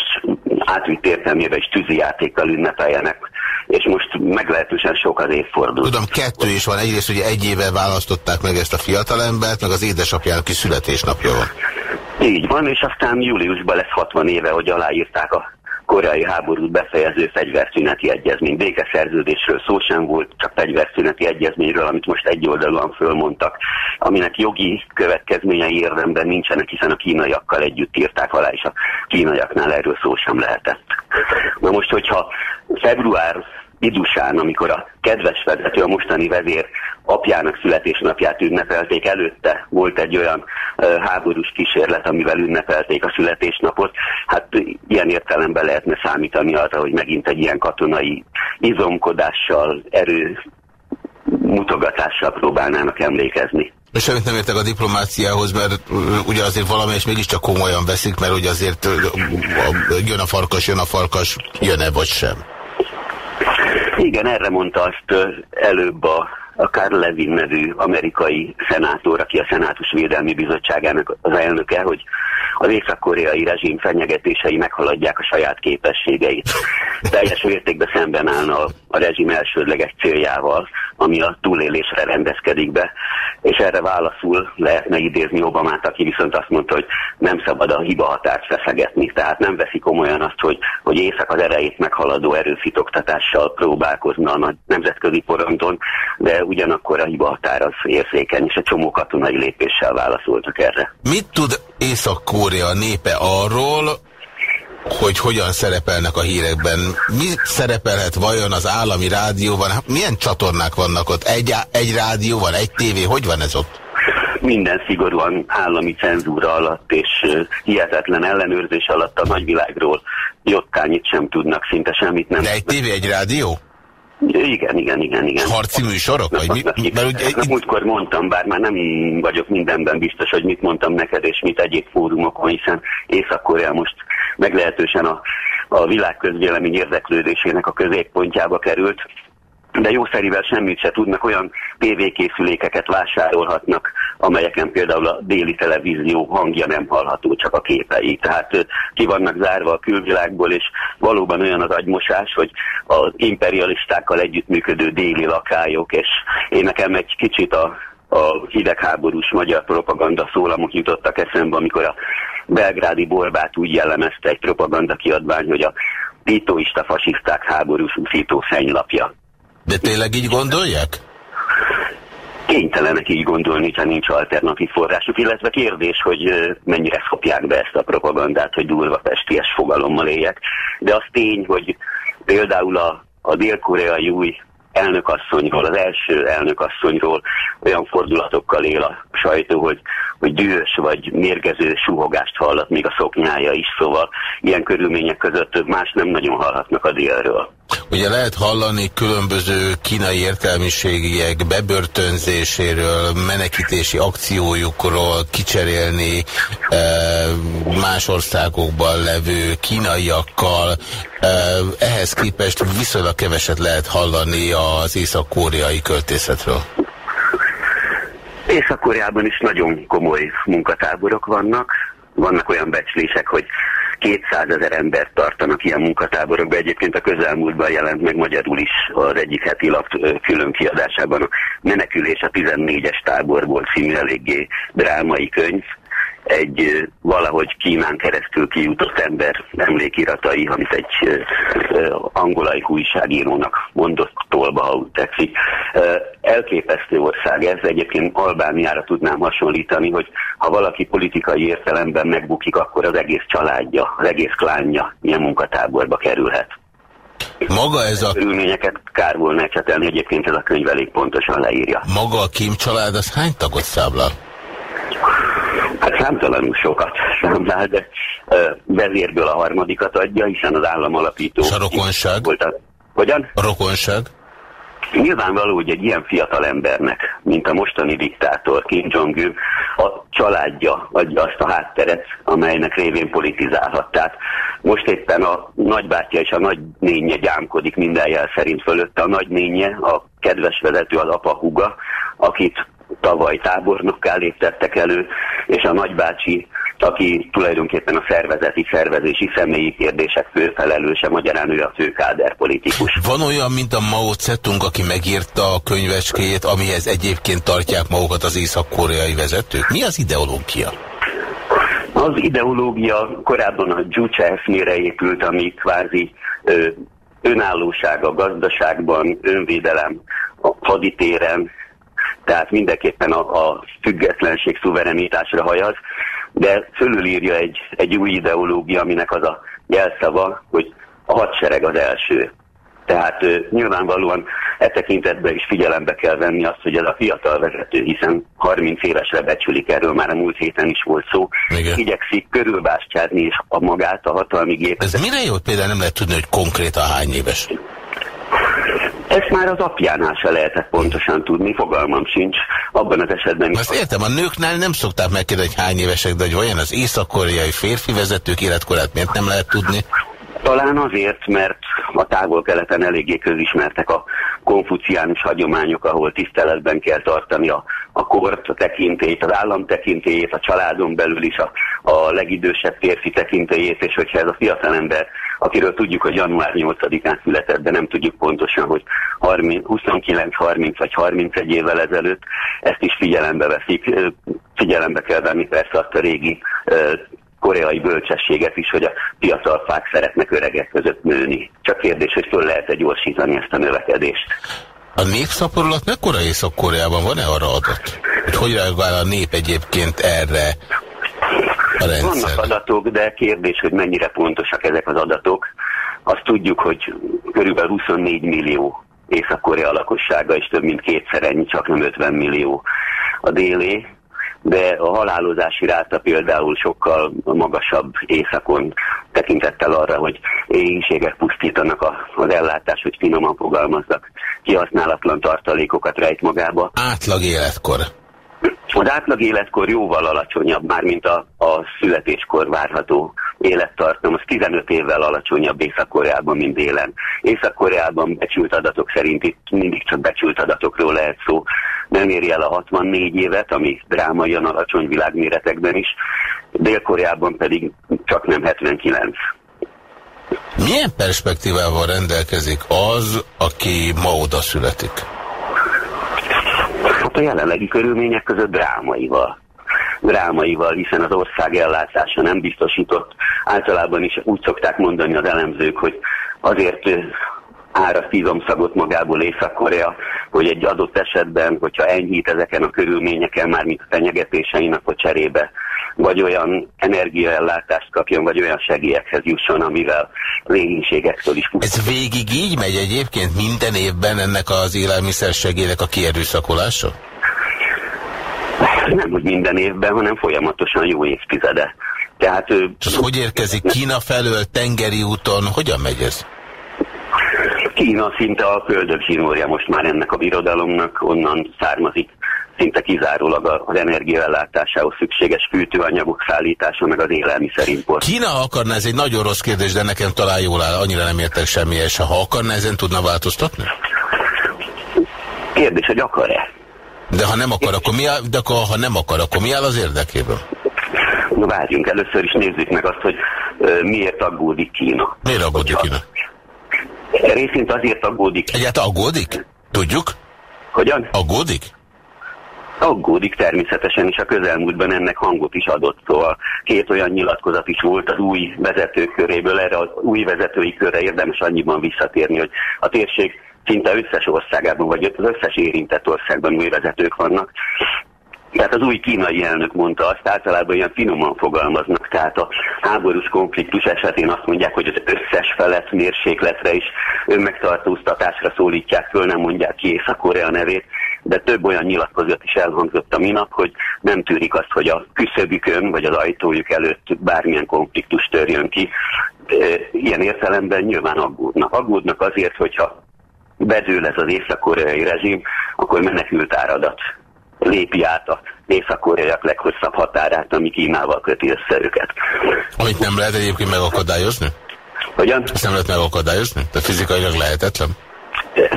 átvitt értelmében is tűzijátékkal ünnepeljenek és most meglehetősen sok az évforduló. Tudom, kettő is van. Egyrészt ugye egy éve választották meg ezt a fiatalembert, meg az édesapjának ki születésnapja van. Így van, és aztán júliusban lesz 60 éve, hogy aláírták a koreai háborút befejező fegyverszüneti egyezmény. Békeszerződésről szó sem volt, csak fegyverszüneti egyezményről, amit most egyoldalúan fölmondtak, aminek jogi következményei érdemben nincsenek, hiszen a kínaiakkal együtt írták alá, és a kínaiaknál erről szó sem lehetett. Na most, hogyha február idusán, amikor a kedves vezető, a mostani vezér apjának születésnapját ünnepelték, előtte volt egy olyan háborús kísérlet, amivel ünnepelték a születésnapot. Hát ilyen értelemben lehetne számítani arra, hogy megint egy ilyen katonai izomkodással, erő mutogatással próbálnának emlékezni. És semmit nem értek a diplomáciához, mert ugye azért valamelyes mégiscsak komolyan veszik, mert ugye azért jön a farkas, jön a farkas, jön-e vagy sem. Igen, erre mondta azt előbb a, a Carl Levin nevű amerikai szenátor, aki a Szenátus Védelmi Bizottságának az elnöke, hogy az észak-koreai rezsim fenyegetései meghaladják a saját képességeit. Teljes mértékben szemben állna a, rezsim elsődleges céljával, ami a túlélésre rendezkedik be, és erre válaszul lehetne idézni Obamát, aki viszont azt mondta, hogy nem szabad a hiba határt feszegetni, tehát nem veszik komolyan azt, hogy, hogy éjszak az erejét meghaladó erőfitoktatással próbálkozna a nagy nemzetközi porondon, de ugyanakkor a hiba határ az érzékeny, és a csomó katonai lépéssel válaszoltak erre. Mit tud Észak-Korea népe arról, hogy hogyan szerepelnek a hírekben. Mi szerepelhet vajon az állami rádióban? Hát milyen csatornák vannak ott? Egy, egy rádió van, egy tévé, hogy van ez ott? Minden szigorúan állami cenzúra alatt és hihetetlen ellenőrzés alatt a nagyvilágról jottányit sem tudnak, szinte semmit nem. De egy tévé, egy rádió? Igen, igen, igen, igen. Harci műsorok? Vagy mi, mert ugye, itt... Múltkor mondtam, bár már nem vagyok mindenben biztos, hogy mit mondtam neked, és mit egyéb fórumokon, hiszen Észak-Korea most meglehetősen a, a világ közvélemény érdeklődésének a középpontjába került de jószerivel semmit se tudnak, olyan tévékészülékeket vásárolhatnak, amelyeken például a déli televízió hangja nem hallható, csak a képei. Tehát ki vannak zárva a külvilágból, és valóban olyan az agymosás, hogy az imperialistákkal együttműködő déli lakályok, és én nekem egy kicsit a a hidegháborús magyar propaganda szólamok jutottak eszembe, amikor a belgrádi borbát úgy jellemezte egy propaganda kiadvány, hogy a titoista fasiszták háborús úszító szennylapja. De tényleg így gondolják? Kénytelenek így gondolni, ha nincs alternatív forrásuk, illetve kérdés, hogy mennyire szopják be ezt a propagandát, hogy durva pesties fogalommal éljek. De az tény, hogy például a, a dél-koreai új elnökasszonyról, az első elnökasszonyról olyan fordulatokkal él a sajtó, hogy, hogy dühös vagy mérgező suhogást hallat, még a szoknyája is, szóval ilyen körülmények között más nem nagyon hallhatnak a délről. Ugye lehet hallani különböző kínai értelmiségiek bebörtönzéséről, menekítési akciójukról, kicserélni e, más országokban levő kínaiakkal. E, ehhez képest viszonylag keveset lehet hallani az észak-koreai költészetről. Észak-Koreában is nagyon komoly munkatáborok vannak. Vannak olyan becslések, hogy 200 ezer embert tartanak ilyen munkatáborokba. Egyébként a közelmúltban jelent meg magyarul is az egyik heti lap külön kiadásában a Menekülés a 14-es táborból című eléggé drámai könyv egy valahogy Kínán keresztül kijutott ember emlékiratai, amit egy angolai újságírónak mondott tolba, ha úgy tetszik. Elképesztő ország ez, egyébként Albániára tudnám hasonlítani, hogy ha valaki politikai értelemben megbukik, akkor az egész családja, az egész klánja ilyen munkatáborba kerülhet. Maga ez a... Körülményeket kár volna ecsetelni, egyébként ez a könyv elég pontosan leírja. Maga a Kim család, az hány tagot száblal? Hát számtalanul sokat számlál, de vezérből a harmadikat adja, hiszen az állam alapító... És a rokonság? Volt a... Hogyan? A rokonság? Nyilvánvaló, hogy egy ilyen fiatal embernek, mint a mostani diktátor Kim Jong-un, a családja adja azt a hátteret, amelynek révén politizálhat. Tehát most éppen a nagybátyja és a nagynénye gyámkodik minden jel szerint fölötte. A nagynénye, a kedves vezető, az apa huga, akit tavaly tábornokká léptettek elő, és a nagybácsi, aki tulajdonképpen a szervezeti szervezési személyi kérdések főfelelőse, magyarán ő a főkáder politikus. Van olyan, mint a Mao Zedong, aki megírta a könyvecskét, amihez egyébként tartják magukat az észak-koreai vezetők? Mi az ideológia? Az ideológia korábban a eszmére épült, ami kvázi ö, önállóság a gazdaságban, önvédelem a haditéren, tehát mindenképpen a, a függetlenség szuverenitásra hajaz, de fölülírja egy, egy új ideológia, aminek az a jelszava, hogy a hadsereg az első. Tehát ö, nyilvánvalóan e tekintetben is figyelembe kell venni azt, hogy ez a fiatal vezető, hiszen 30 évesre becsülik, erről már a múlt héten is volt szó, Igen. igyekszik körülbástyázni és a magát, a hatalmi gépet. Ez mire jó? Például nem lehet tudni, hogy konkrétan hány éves? Ezt már az apjánál se lehetett pontosan tudni, fogalmam sincs. Abban az esetben... Azt értem, a nőknál nem szokták megkérdezni, hogy hány évesek, de hogy vajon az észak-koreai férfi vezetők életkorát miért nem lehet tudni? Talán azért, mert a távol-keleten eléggé közismertek a konfuciánus hagyományok, ahol tiszteletben kell tartani a, a kort, a tekintélyt, az állam tekintélyét, a családon belül is a, a legidősebb férfi tekintélyét, és hogyha ez a fiatalember, akiről tudjuk, hogy január 8-án született, de nem tudjuk pontosan, hogy 29, 30 vagy 31 évvel ezelőtt, ezt is figyelembe veszik, figyelembe kell venni persze azt a régi koreai bölcsességet is, hogy a fiatal fák szeretnek öregek között nőni. Csak kérdés, hogy föl lehet-e gyorsítani ezt a növekedést. A népszaporulat mekkora Észak-Koreában van-e arra adat? Hogy hogy reagál a nép egyébként erre a rendszer? Vannak adatok, de kérdés, hogy mennyire pontosak ezek az adatok. Azt tudjuk, hogy körülbelül 24 millió Észak-Korea lakossága, és több mint kétszer ennyi, csak nem 50 millió a délé de a halálozási ráta például sokkal magasabb éjszakon tekintettel arra, hogy éjségek pusztítanak a, az ellátás, hogy finoman fogalmaznak, kihasználatlan tartalékokat rejt magába. Átlag életkor. Az átlag életkor jóval alacsonyabb már, mint a, a születéskor várható élettartam. Az 15 évvel alacsonyabb Észak-Koreában, mint délen. Észak-Koreában becsült adatok szerint itt mindig csak becsült adatokról lehet szó. Nem éri el a 64 évet, ami drámaian alacsony világméretekben is. Dél-Koreában pedig csak nem 79. Milyen perspektívával rendelkezik az, aki ma oda születik? Hát a jelenlegi körülmények között drámaival. Drámaival, hiszen az ország ellátása nem biztosított. Általában is úgy szokták mondani az elemzők, hogy azért áraszt izomszagot magából Észak-Korea, hogy egy adott esetben, hogyha enyhít ezeken a körülményeken, már mint a fenyegetéseinek a cserébe, vagy olyan energiaellátást kapjon, vagy olyan segélyekhez jusson, amivel réginségektől is fut. Ez végig így megy egyébként minden évben ennek az élelmiszer segélynek a kierőszakolása? Nem, hogy minden évben, hanem folyamatosan jó évtizede. Tehát ő... És hogy érkezik Kína felől tengeri úton? Hogyan megy ez? Kína szinte a földök zsinórja most már ennek a birodalomnak, onnan származik szinte kizárólag az energiaellátásához szükséges fűtőanyagok szállítása, meg az élelmiszerimport. Kína akarná, ez egy nagyon rossz kérdés, de nekem talán jól áll, annyira nem értek semmi se. Ha akarná, ezen tudna változtatni? Kérdés, hogy akar-e? De ha nem akar, akkor mi áll, de akkor, ha nem akar, akkor mi áll az érdekében? Na várjunk, először is nézzük meg azt, hogy miért aggódik Kína. Miért aggódik Kína? Részint azért aggódik. Egyáltalán aggódik? Tudjuk? Hogyan? Aggódik? Aggódik természetesen, és a közelmúltban ennek hangot is adott, szóval két olyan nyilatkozat is volt az új vezetők köréből, erre az új vezetői körre érdemes annyiban visszatérni, hogy a térség szinte összes országában, vagy az összes érintett országban új vezetők vannak, tehát az új kínai elnök mondta azt, általában ilyen finoman fogalmaznak, tehát a háborús konfliktus esetén azt mondják, hogy az összes felett mérsékletre is önmegtartóztatásra szólítják föl, nem mondják ki Észak-Korea nevét, de több olyan nyilatkozat is elhangzott a minap, hogy nem tűrik azt, hogy a küszöbükön vagy az ajtójuk előtt bármilyen konfliktus törjön ki. Ilyen értelemben nyilván aggódnak. Aggódnak azért, hogyha bedől ez az észak-koreai rezsim, akkor menekült áradat lépi át a észak-koreaiak leghosszabb határát, ami Kínával köti össze őket. Amit nem lehet egyébként megakadályozni? Hogyan? Ezt nem lehet megakadályozni? Tehát fizikailag lehetetlen?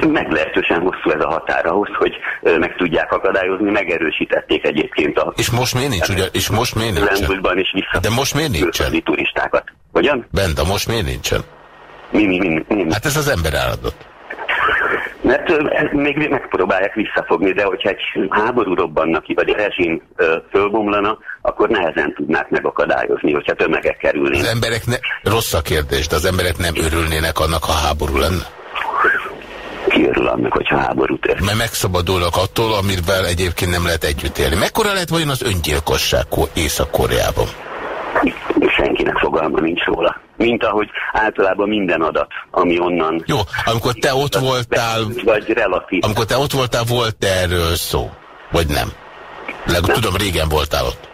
meglehetősen hosszú ez a határ ahhoz, hogy meg tudják akadályozni, megerősítették egyébként a... És most miért nincs, ugye? És most miért nincsen? És vissza De most miért nincsen? turistákat. Hogyan? Bent, most miért nincsen? Mi, mi, mi, mi? Hát ez az ember áradott. Mert még megpróbálják visszafogni, de hogyha egy háború robbanna ki, vagy a rezsim fölbomlana, akkor nehezen tudnák megakadályozni, hogyha tömegek kerülnének. Az emberek ne... Rossz a kérdés, de az emberek nem örülnének annak, ha háború lenne? Ki örül annak, hogyha háború tör? Mert megszabadulnak attól, amivel egyébként nem lehet együtt élni. Mekkora lehet vajon az öngyilkosság Észak-Koreában? Senkinek fogalma nincs róla mint ahogy általában minden adat, ami onnan... Jó, amikor te ott voltál... Vagy relatív. Amikor te ott voltál, volt -e erről szó? Vagy nem? Leg, nem. Tudom, régen voltál ott.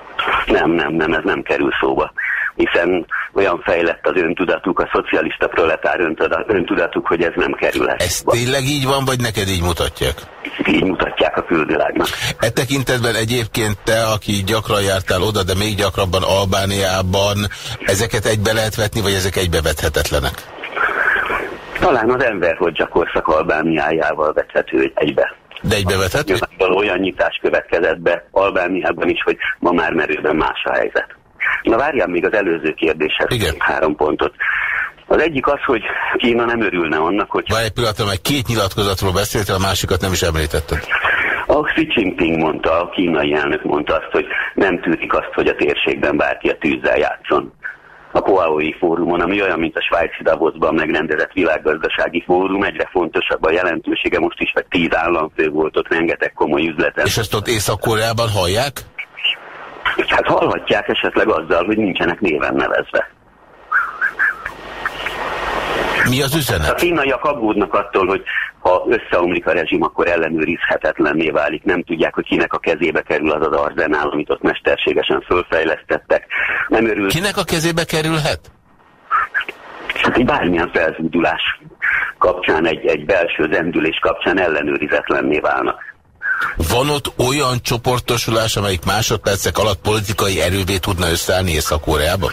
Nem, nem, nem, ez nem kerül szóba hiszen olyan fejlett az öntudatuk, a szocialista proletár öntudatuk, hogy ez nem kerülhet. Ez tényleg így van, vagy neked így mutatják? Így mutatják a külvilágnak. E tekintetben egyébként te, aki gyakran jártál oda, de még gyakrabban Albániában, ezeket egybe lehet vetni, vagy ezek egybevethetetlenek? Talán az ember, hogy korszak Albániájával vethető egybe. De egybevethető? Olyan nyitás következett be Albániában is, hogy ma már merőben más a helyzet. Na várjál még az előző kérdéshez Igen. három pontot. Az egyik az, hogy Kína nem örülne annak, hogy... Várj egy pillanatra, mert két nyilatkozatról beszéltél, a másikat nem is említetted. A Xi Jinping mondta, a kínai elnök mondta azt, hogy nem tűnik azt, hogy a térségben bárki a tűzzel játszon. A Poaoi fórumon, ami olyan, mint a svájci Davosban megrendezett világgazdasági fórum, egyre fontosabb a jelentősége, most is vagy tíz államfő volt ott, rengeteg komoly üzletet. És ezt ott Észak-Koreában hallják? Hát hallhatják esetleg azzal, hogy nincsenek néven nevezve. Mi az üzenet? A kínaiak aggódnak attól, hogy ha összeomlik a rezsim, akkor ellenőrizhetetlenné válik. Nem tudják, hogy kinek a kezébe kerül az az arzenál, amit ott mesterségesen fölfejlesztettek. Nem örül... Kinek a kezébe kerülhet? Hát egy bármilyen felzúdulás kapcsán, egy, egy belső zendülés kapcsán ellenőrizetlenné válnak. Van ott olyan csoportosulás, amelyik másodpercek alatt politikai erővé tudna összeállni Észak-Koreában?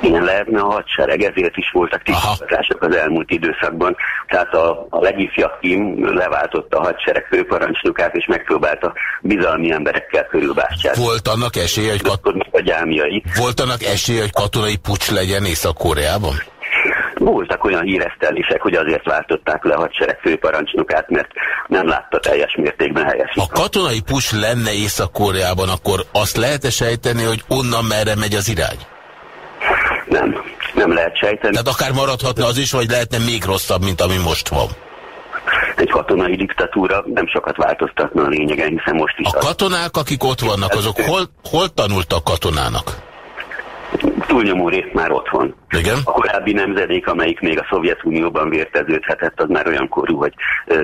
ilyen lehetne a hadsereg, ezért is voltak tisztítások az elmúlt időszakban. Tehát a, a legifjabb Kim leváltotta a hadsereg főparancsnokát, és megpróbálta bizalmi emberekkel körülbástyázni. Volt annak esélye, hogy, kat... Volt annak esélye, hogy katonai pucs legyen Észak-Koreában? Voltak olyan híresztelések, hogy azért váltották le a hadsereg főparancsnokát, mert nem látta teljes mértékben helyes. Ha katonai pucs lenne Észak-Koreában, akkor azt lehet -e sejteni, hogy onnan merre megy az irány? Nem, nem lehet sejteni. Tehát akár maradhatna az is, vagy lehetne még rosszabb, mint ami most van? Egy katonai diktatúra nem sokat változtatna a lényegen, hiszen most is... A az... katonák, akik ott vannak, azok hol, hol tanultak katonának? Túlnyomó rész már ott van. Igen? A korábbi nemzedék, amelyik még a Szovjetunióban vérteződhetett, az már olyan korú, hogy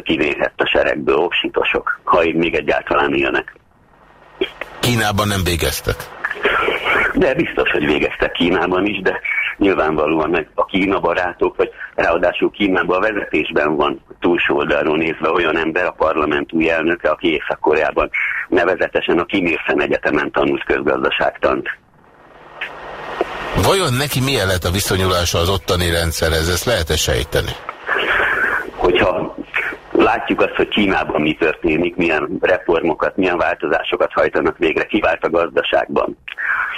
kivéhett a seregből oksitosok, ha még egyáltalán élnek. Kínában nem végeztek? De biztos, hogy végeztek Kínában is, de nyilvánvalóan meg a Kína barátok, vagy ráadásul Kínában a vezetésben van túlsó oldalról nézve olyan ember, a parlament új elnöke, aki Észak-Koreában nevezetesen a Kim Egyetemen tanult közgazdaságtant. Vajon neki milyen lett a viszonyulása az ottani rendszerhez? Ezt lehet-e sejteni? Hogyha látjuk azt, hogy Kínában mi történik, milyen reformokat, milyen változásokat hajtanak végre, kivált a gazdaságban,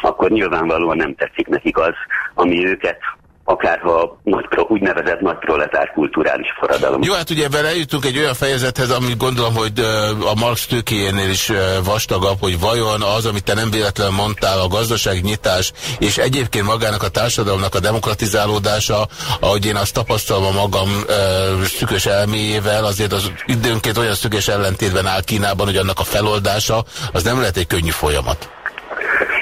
akkor nyilvánvalóan nem tetszik nekik az, ami őket akárha nagy, úgynevezett nagy proletár kulturális forradalom. Jó, hát ugye ebben eljutunk egy olyan fejezethez, amit gondolom, hogy a Marx tőkéjénél is vastagabb, hogy vajon az, amit te nem véletlenül mondtál, a gazdasági nyitás, és egyébként magának a társadalomnak a demokratizálódása, ahogy én azt tapasztalom magam szükös elméjével, azért az időnként olyan szüges ellentétben áll Kínában, hogy annak a feloldása, az nem lehet egy könnyű folyamat.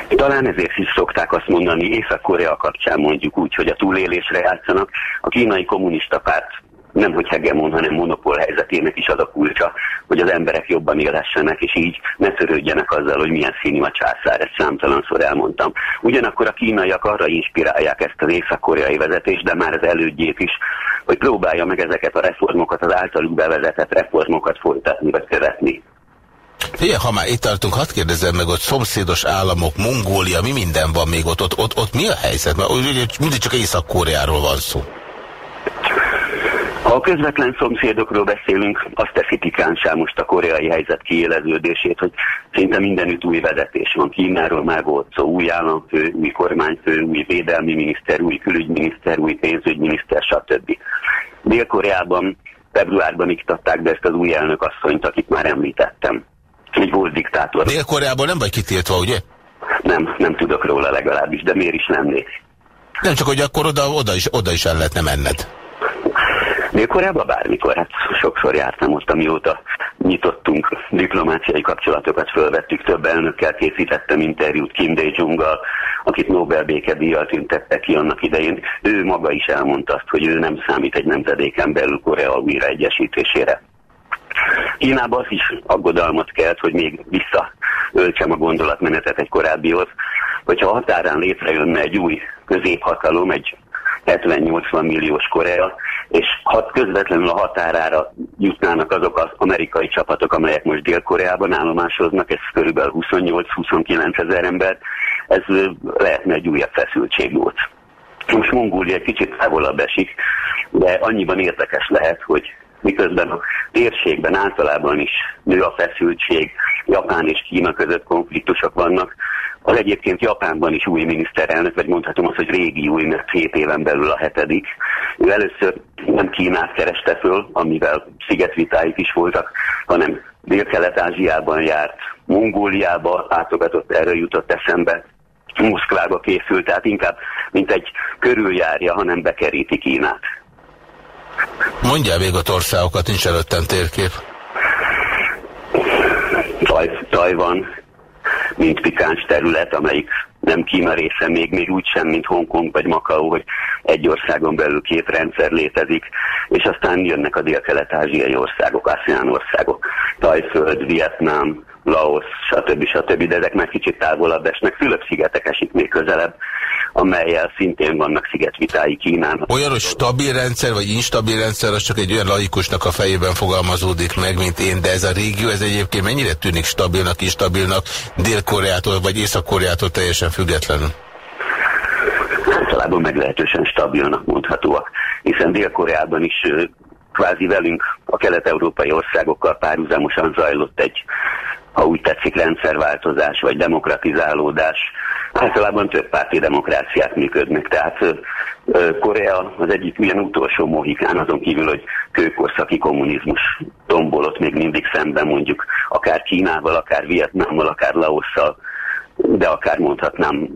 Talán ezért is szokták azt mondani, Észak-Korea kapcsán mondjuk úgy, hogy a túlélésre játszanak. A kínai kommunista párt nem hogy hegemon, hanem monopól helyzetének is az a kulcsa, hogy az emberek jobban élhessenek, és így ne törődjenek azzal, hogy milyen színű a császár, ezt számtalanszor elmondtam. Ugyanakkor a kínaiak arra inspirálják ezt az észak-koreai vezetést, de már az elődjét is, hogy próbálja meg ezeket a reformokat, az általuk bevezetett reformokat folytatni vagy követni. Figyelj, ha már itt tartunk, hadd kérdezzem meg, ott szomszédos államok, Mongólia, mi minden van még ott, ott, ott, ott mi a helyzet? Mert mindig csak Észak-Koreáról van szó. Ha a közvetlen szomszédokról beszélünk, azt teszi pikánsá most a koreai helyzet kiéleződését, hogy szinte mindenütt új vezetés van. Kínáról már volt szó, új államfő, új kormányfő, új védelmi miniszter, új külügyminiszter, új pénzügyminiszter, stb. Dél-Koreában februárban iktatták be ezt az új elnök asszonyt, akit már említettem egy volt diktátor. Dél-Koreában nem vagy kitiltva, ugye? Nem, nem tudok róla legalábbis, de miért is lennék? Nem csak, hogy akkor oda, oda, is, oda is el lehetne menned. Dél-Koreában bármikor, hát sokszor jártam ott, amióta nyitottunk diplomáciai kapcsolatokat, fölvettük, több elnökkel készítettem interjút Kim dae akit Nobel békedíjjal tüntettek ki annak idején. Ő maga is elmondta azt, hogy ő nem számít egy nemzedéken belül Korea újraegyesítésére. Kínában az is aggodalmat kelt, hogy még visszaöltsem a gondolatmenetet egy korábbihoz, hogyha határán létrejönne egy új középhatalom, egy 70-80 milliós Korea, és hat közvetlenül a határára jutnának azok az amerikai csapatok, amelyek most Dél-Koreában állomásoznak, ez körülbelül 28-29 ezer ember, ez lehetne egy újabb feszültségút. Most Mongólia egy kicsit távolabb esik, de annyiban érdekes lehet, hogy miközben a térségben általában is nő a feszültség, Japán és Kína között konfliktusok vannak. Az egyébként Japánban is új miniszterelnök, vagy mondhatom azt, hogy régi új, mert két éven belül a hetedik. Ő először nem Kínát kereste föl, amivel szigetvitáik is voltak, hanem Dél-Kelet-Ázsiában járt, Mongóliába látogatott, erről jutott eszembe, Moszkvába készült, tehát inkább mint egy körüljárja, hanem bekeríti Kínát. Mondjál még a országokat, nincs előttem térkép. Taj, Tajvan, mint pikáns terület, amelyik nem Kína része még, még úgy sem, mint Hongkong vagy Macau, hogy egy országon belül két rendszer létezik, és aztán jönnek a dél-kelet-ázsiai országok, ASEAN országok, Tajföld, Vietnám, Laos, stb. stb. De ezek már kicsit távolabb esnek. Fülöp-szigetek esik még közelebb, amelyel szintén vannak szigetvitái Kínának. Olyan, hogy stabil rendszer, vagy instabil rendszer, az csak egy olyan laikusnak a fejében fogalmazódik meg, mint én, de ez a régió, ez egyébként mennyire tűnik stabilnak, instabilnak, Dél-Koreától vagy Észak-Koreától teljesen függetlenül? Általában meglehetősen stabilnak mondhatóak, hiszen Dél-Koreában is kvázi velünk a kelet-európai országokkal párhuzamosan zajlott egy, ha úgy tetszik, rendszerváltozás vagy demokratizálódás. Általában több párti demokráciák működnek, tehát Korea az egyik ilyen utolsó mohikán, azon kívül, hogy kőkorszaki kommunizmus tombolott még mindig szemben mondjuk akár Kínával, akár Vietnámmal, akár Laosszal, de akár mondhatnám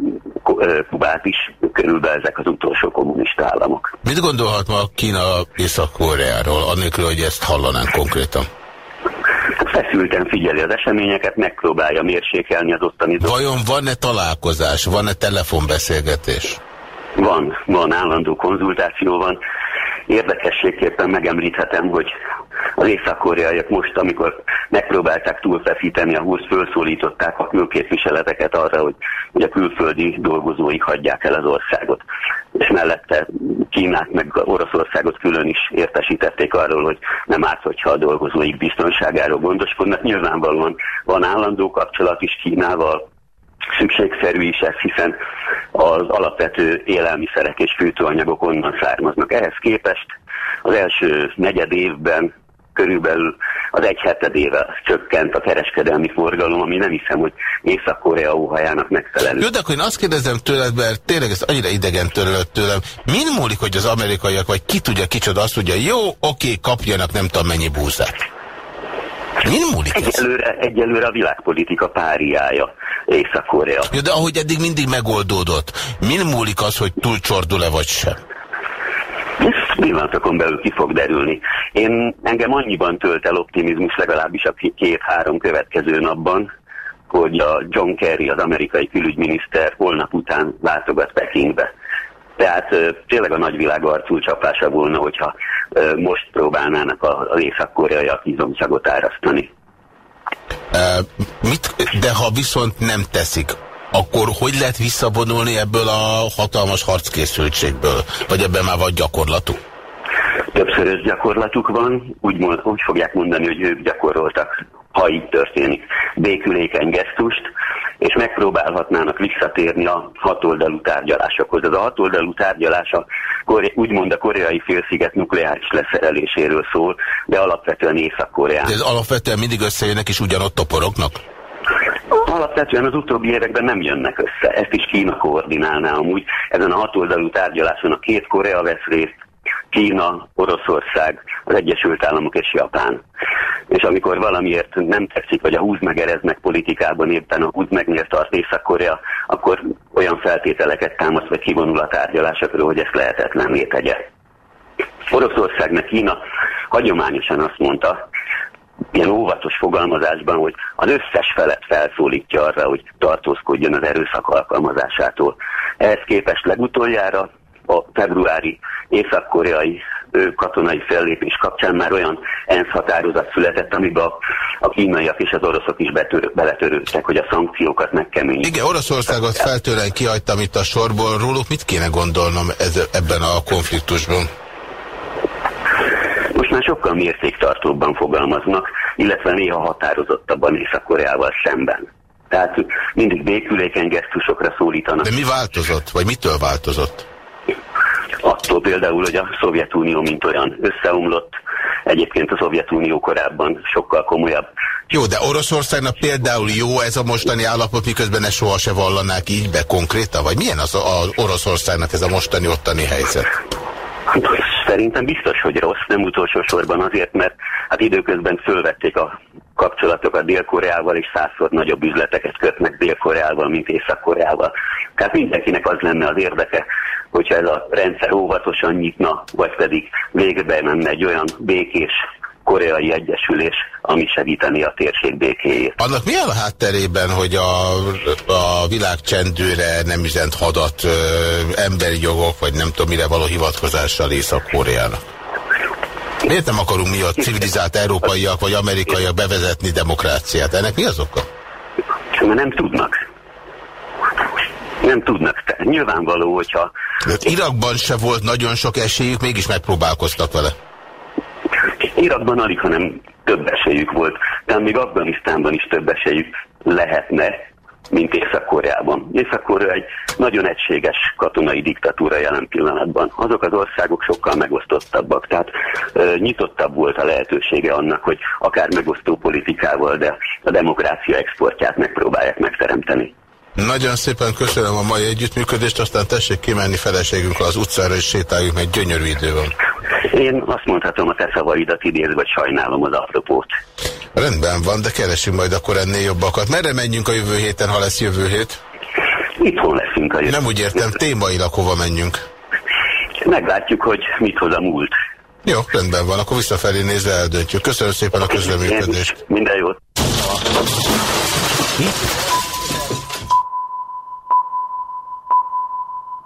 Kubát is, körülbelül ezek az utolsó kommunista államok. Mit gondolhat ma Kína Észak-Koreáról, annélkül, hogy ezt hallanánk konkrétan? Feszülten figyeli az eseményeket, megpróbálja mérsékelni az ottani Vajon van-e találkozás, van-e telefonbeszélgetés? Van, van állandó konzultáció van. Érdekességképpen megemlíthetem, hogy az észak-koreaiak most, amikor megpróbálták túlfeszíteni a húsz, felszólították a külképviseleteket arra, hogy, hogy a külföldi dolgozóik hagyják el az országot. És mellette Kínát meg Oroszországot külön is értesítették arról, hogy nem árt, hogyha a dolgozóik biztonságáról gondoskodnak. Nyilvánvalóan van állandó kapcsolat is Kínával, szükségszerű is ez, hiszen az alapvető élelmiszerek és fűtőanyagok onnan származnak. Ehhez képest az első negyed évben körülbelül az egy hetedével csökkent a kereskedelmi forgalom, ami nem hiszem, hogy Észak-Korea óhajának megfelelő. Jó, de akkor én azt kérdezem tőled, mert tényleg ez annyira idegen törölött tőlem. Min múlik, hogy az amerikaiak, vagy ki tudja, kicsoda azt tudja, jó, oké, kapjanak nem tudom mennyi búzát. Min múlik ez? Egyelőre, egyelőre a világpolitika páriája Észak-Korea. Jó, de ahogy eddig mindig megoldódott, min múlik az, hogy túlcsordul-e vagy sem? Ez pillanatokon belül ki fog derülni. Én engem annyiban tölt el optimizmus legalábbis a két-három következő napban, hogy a John Kerry, az amerikai külügyminiszter holnap után látogat Pekingbe. Tehát tényleg a nagyvilág arcul csapása volna, hogyha most próbálnának az észak-koreaiak izomszagot árasztani. Uh, mit, de ha viszont nem teszik, akkor hogy lehet visszavonulni ebből a hatalmas harckészültségből? Vagy ebben már vagy gyakorlatuk? Többszörös gyakorlatuk van, úgy, úgy fogják mondani, hogy ők gyakoroltak, ha így történik, békülékeny gesztust, és megpróbálhatnának visszatérni a hatoldalú tárgyalásokhoz. Ez a hatoldalú tárgyalás a, úgymond a koreai félsziget nukleáris leszereléséről szól, de alapvetően Észak-Koreán. De ez alapvetően mindig összejönnek és ugyanott toporognak? Alapvetően az utóbbi években nem jönnek össze. Ezt is Kína koordinálná amúgy. Ezen a hatoldalú tárgyaláson a két Korea vesz részt, Kína, Oroszország, az Egyesült Államok és Japán. És amikor valamiért nem tetszik, vagy a húz megereznek politikában éppen a húz megnél tart Észak-Korea, akkor olyan feltételeket támaszt, vagy kivonul a tárgyalásokról, hogy ezt lehetetlenné tegye. Oroszországnak Kína hagyományosan azt mondta, ilyen óvatos fogalmazásban, hogy az összes felet felszólítja arra, hogy tartózkodjon az erőszak alkalmazásától. Ehhez képest legutoljára a februári észak-koreai katonai fellépés kapcsán már olyan ENSZ határozat született, amiben a, a kínaiak és az oroszok is betör, beletörődtek, hogy a szankciókat megkeményítik. Igen, Oroszországot feltőlen kihagytam itt a sorból. Róluk mit kéne gondolnom ez, ebben a konfliktusban? Most már sokkal mértéktartóbban fogalmaznak, illetve néha határozottabban Észak-Koreával szemben. Tehát mindig békülékeny gesztusokra szólítanak. De mi változott? Vagy mitől változott? Attól például, hogy a Szovjetunió mint olyan összeomlott, egyébként a Szovjetunió korábban sokkal komolyabb. Jó, de Oroszországnak például jó ez a mostani állapot, miközben ne soha se vallanák így be konkrétan? Vagy milyen az, az Oroszországnak ez a mostani-ottani helyzet? Szerintem biztos, hogy rossz, nem utolsó sorban azért, mert hát időközben fölvették a kapcsolatokat Dél-Koreával, és százszor nagyobb üzleteket kötnek Dél-Koreával, mint Észak-Koreával. Tehát mindenkinek az lenne az érdeke, hogyha ez a rendszer óvatosan nyitna, vagy pedig végbe menne egy olyan békés koreai egyesülés, ami segíteni a térség békéjét. Annak mi a hátterében, hogy a, a világ csendőre nem üzent hadat ö, emberi jogok, vagy nem tudom mire való hivatkozással Észak-Koreának? Miért nem akarunk mi a civilizált európaiak vagy amerikaiak bevezetni demokráciát? Ennek mi az oka? Mert nem tudnak. Nem tudnak. Te. Nyilvánvaló, hogyha... Irakban se volt nagyon sok esélyük, mégis megpróbálkoztak vele. Irakban alig, hanem több esélyük volt. De még Afganisztánban is több esélyük lehetne, mint Észak-Koreában. Észak-Korea egy nagyon egységes katonai diktatúra jelen pillanatban. Azok az országok sokkal megosztottabbak, tehát ö, nyitottabb volt a lehetősége annak, hogy akár megosztó politikával, de a demokrácia exportját megpróbálják megteremteni. Nagyon szépen köszönöm a mai együttműködést, aztán tessék kimenni feleségünkkel az utcára, és sétáljuk, mert gyönyörű idő van. Én azt mondhatom, a te szavaidat idéz, vagy sajnálom az apropót. Rendben van, de keresünk majd akkor ennél jobbakat. Merre menjünk a jövő héten, ha lesz jövő hét? Itthon leszünk a jövő. Nem úgy értem, témailag hova menjünk. Meglátjuk, hogy mit hoz a múlt. Jó, rendben van, akkor visszafelé nézve eldöntjük. Köszönöm szépen a közleműködést. Minden jót.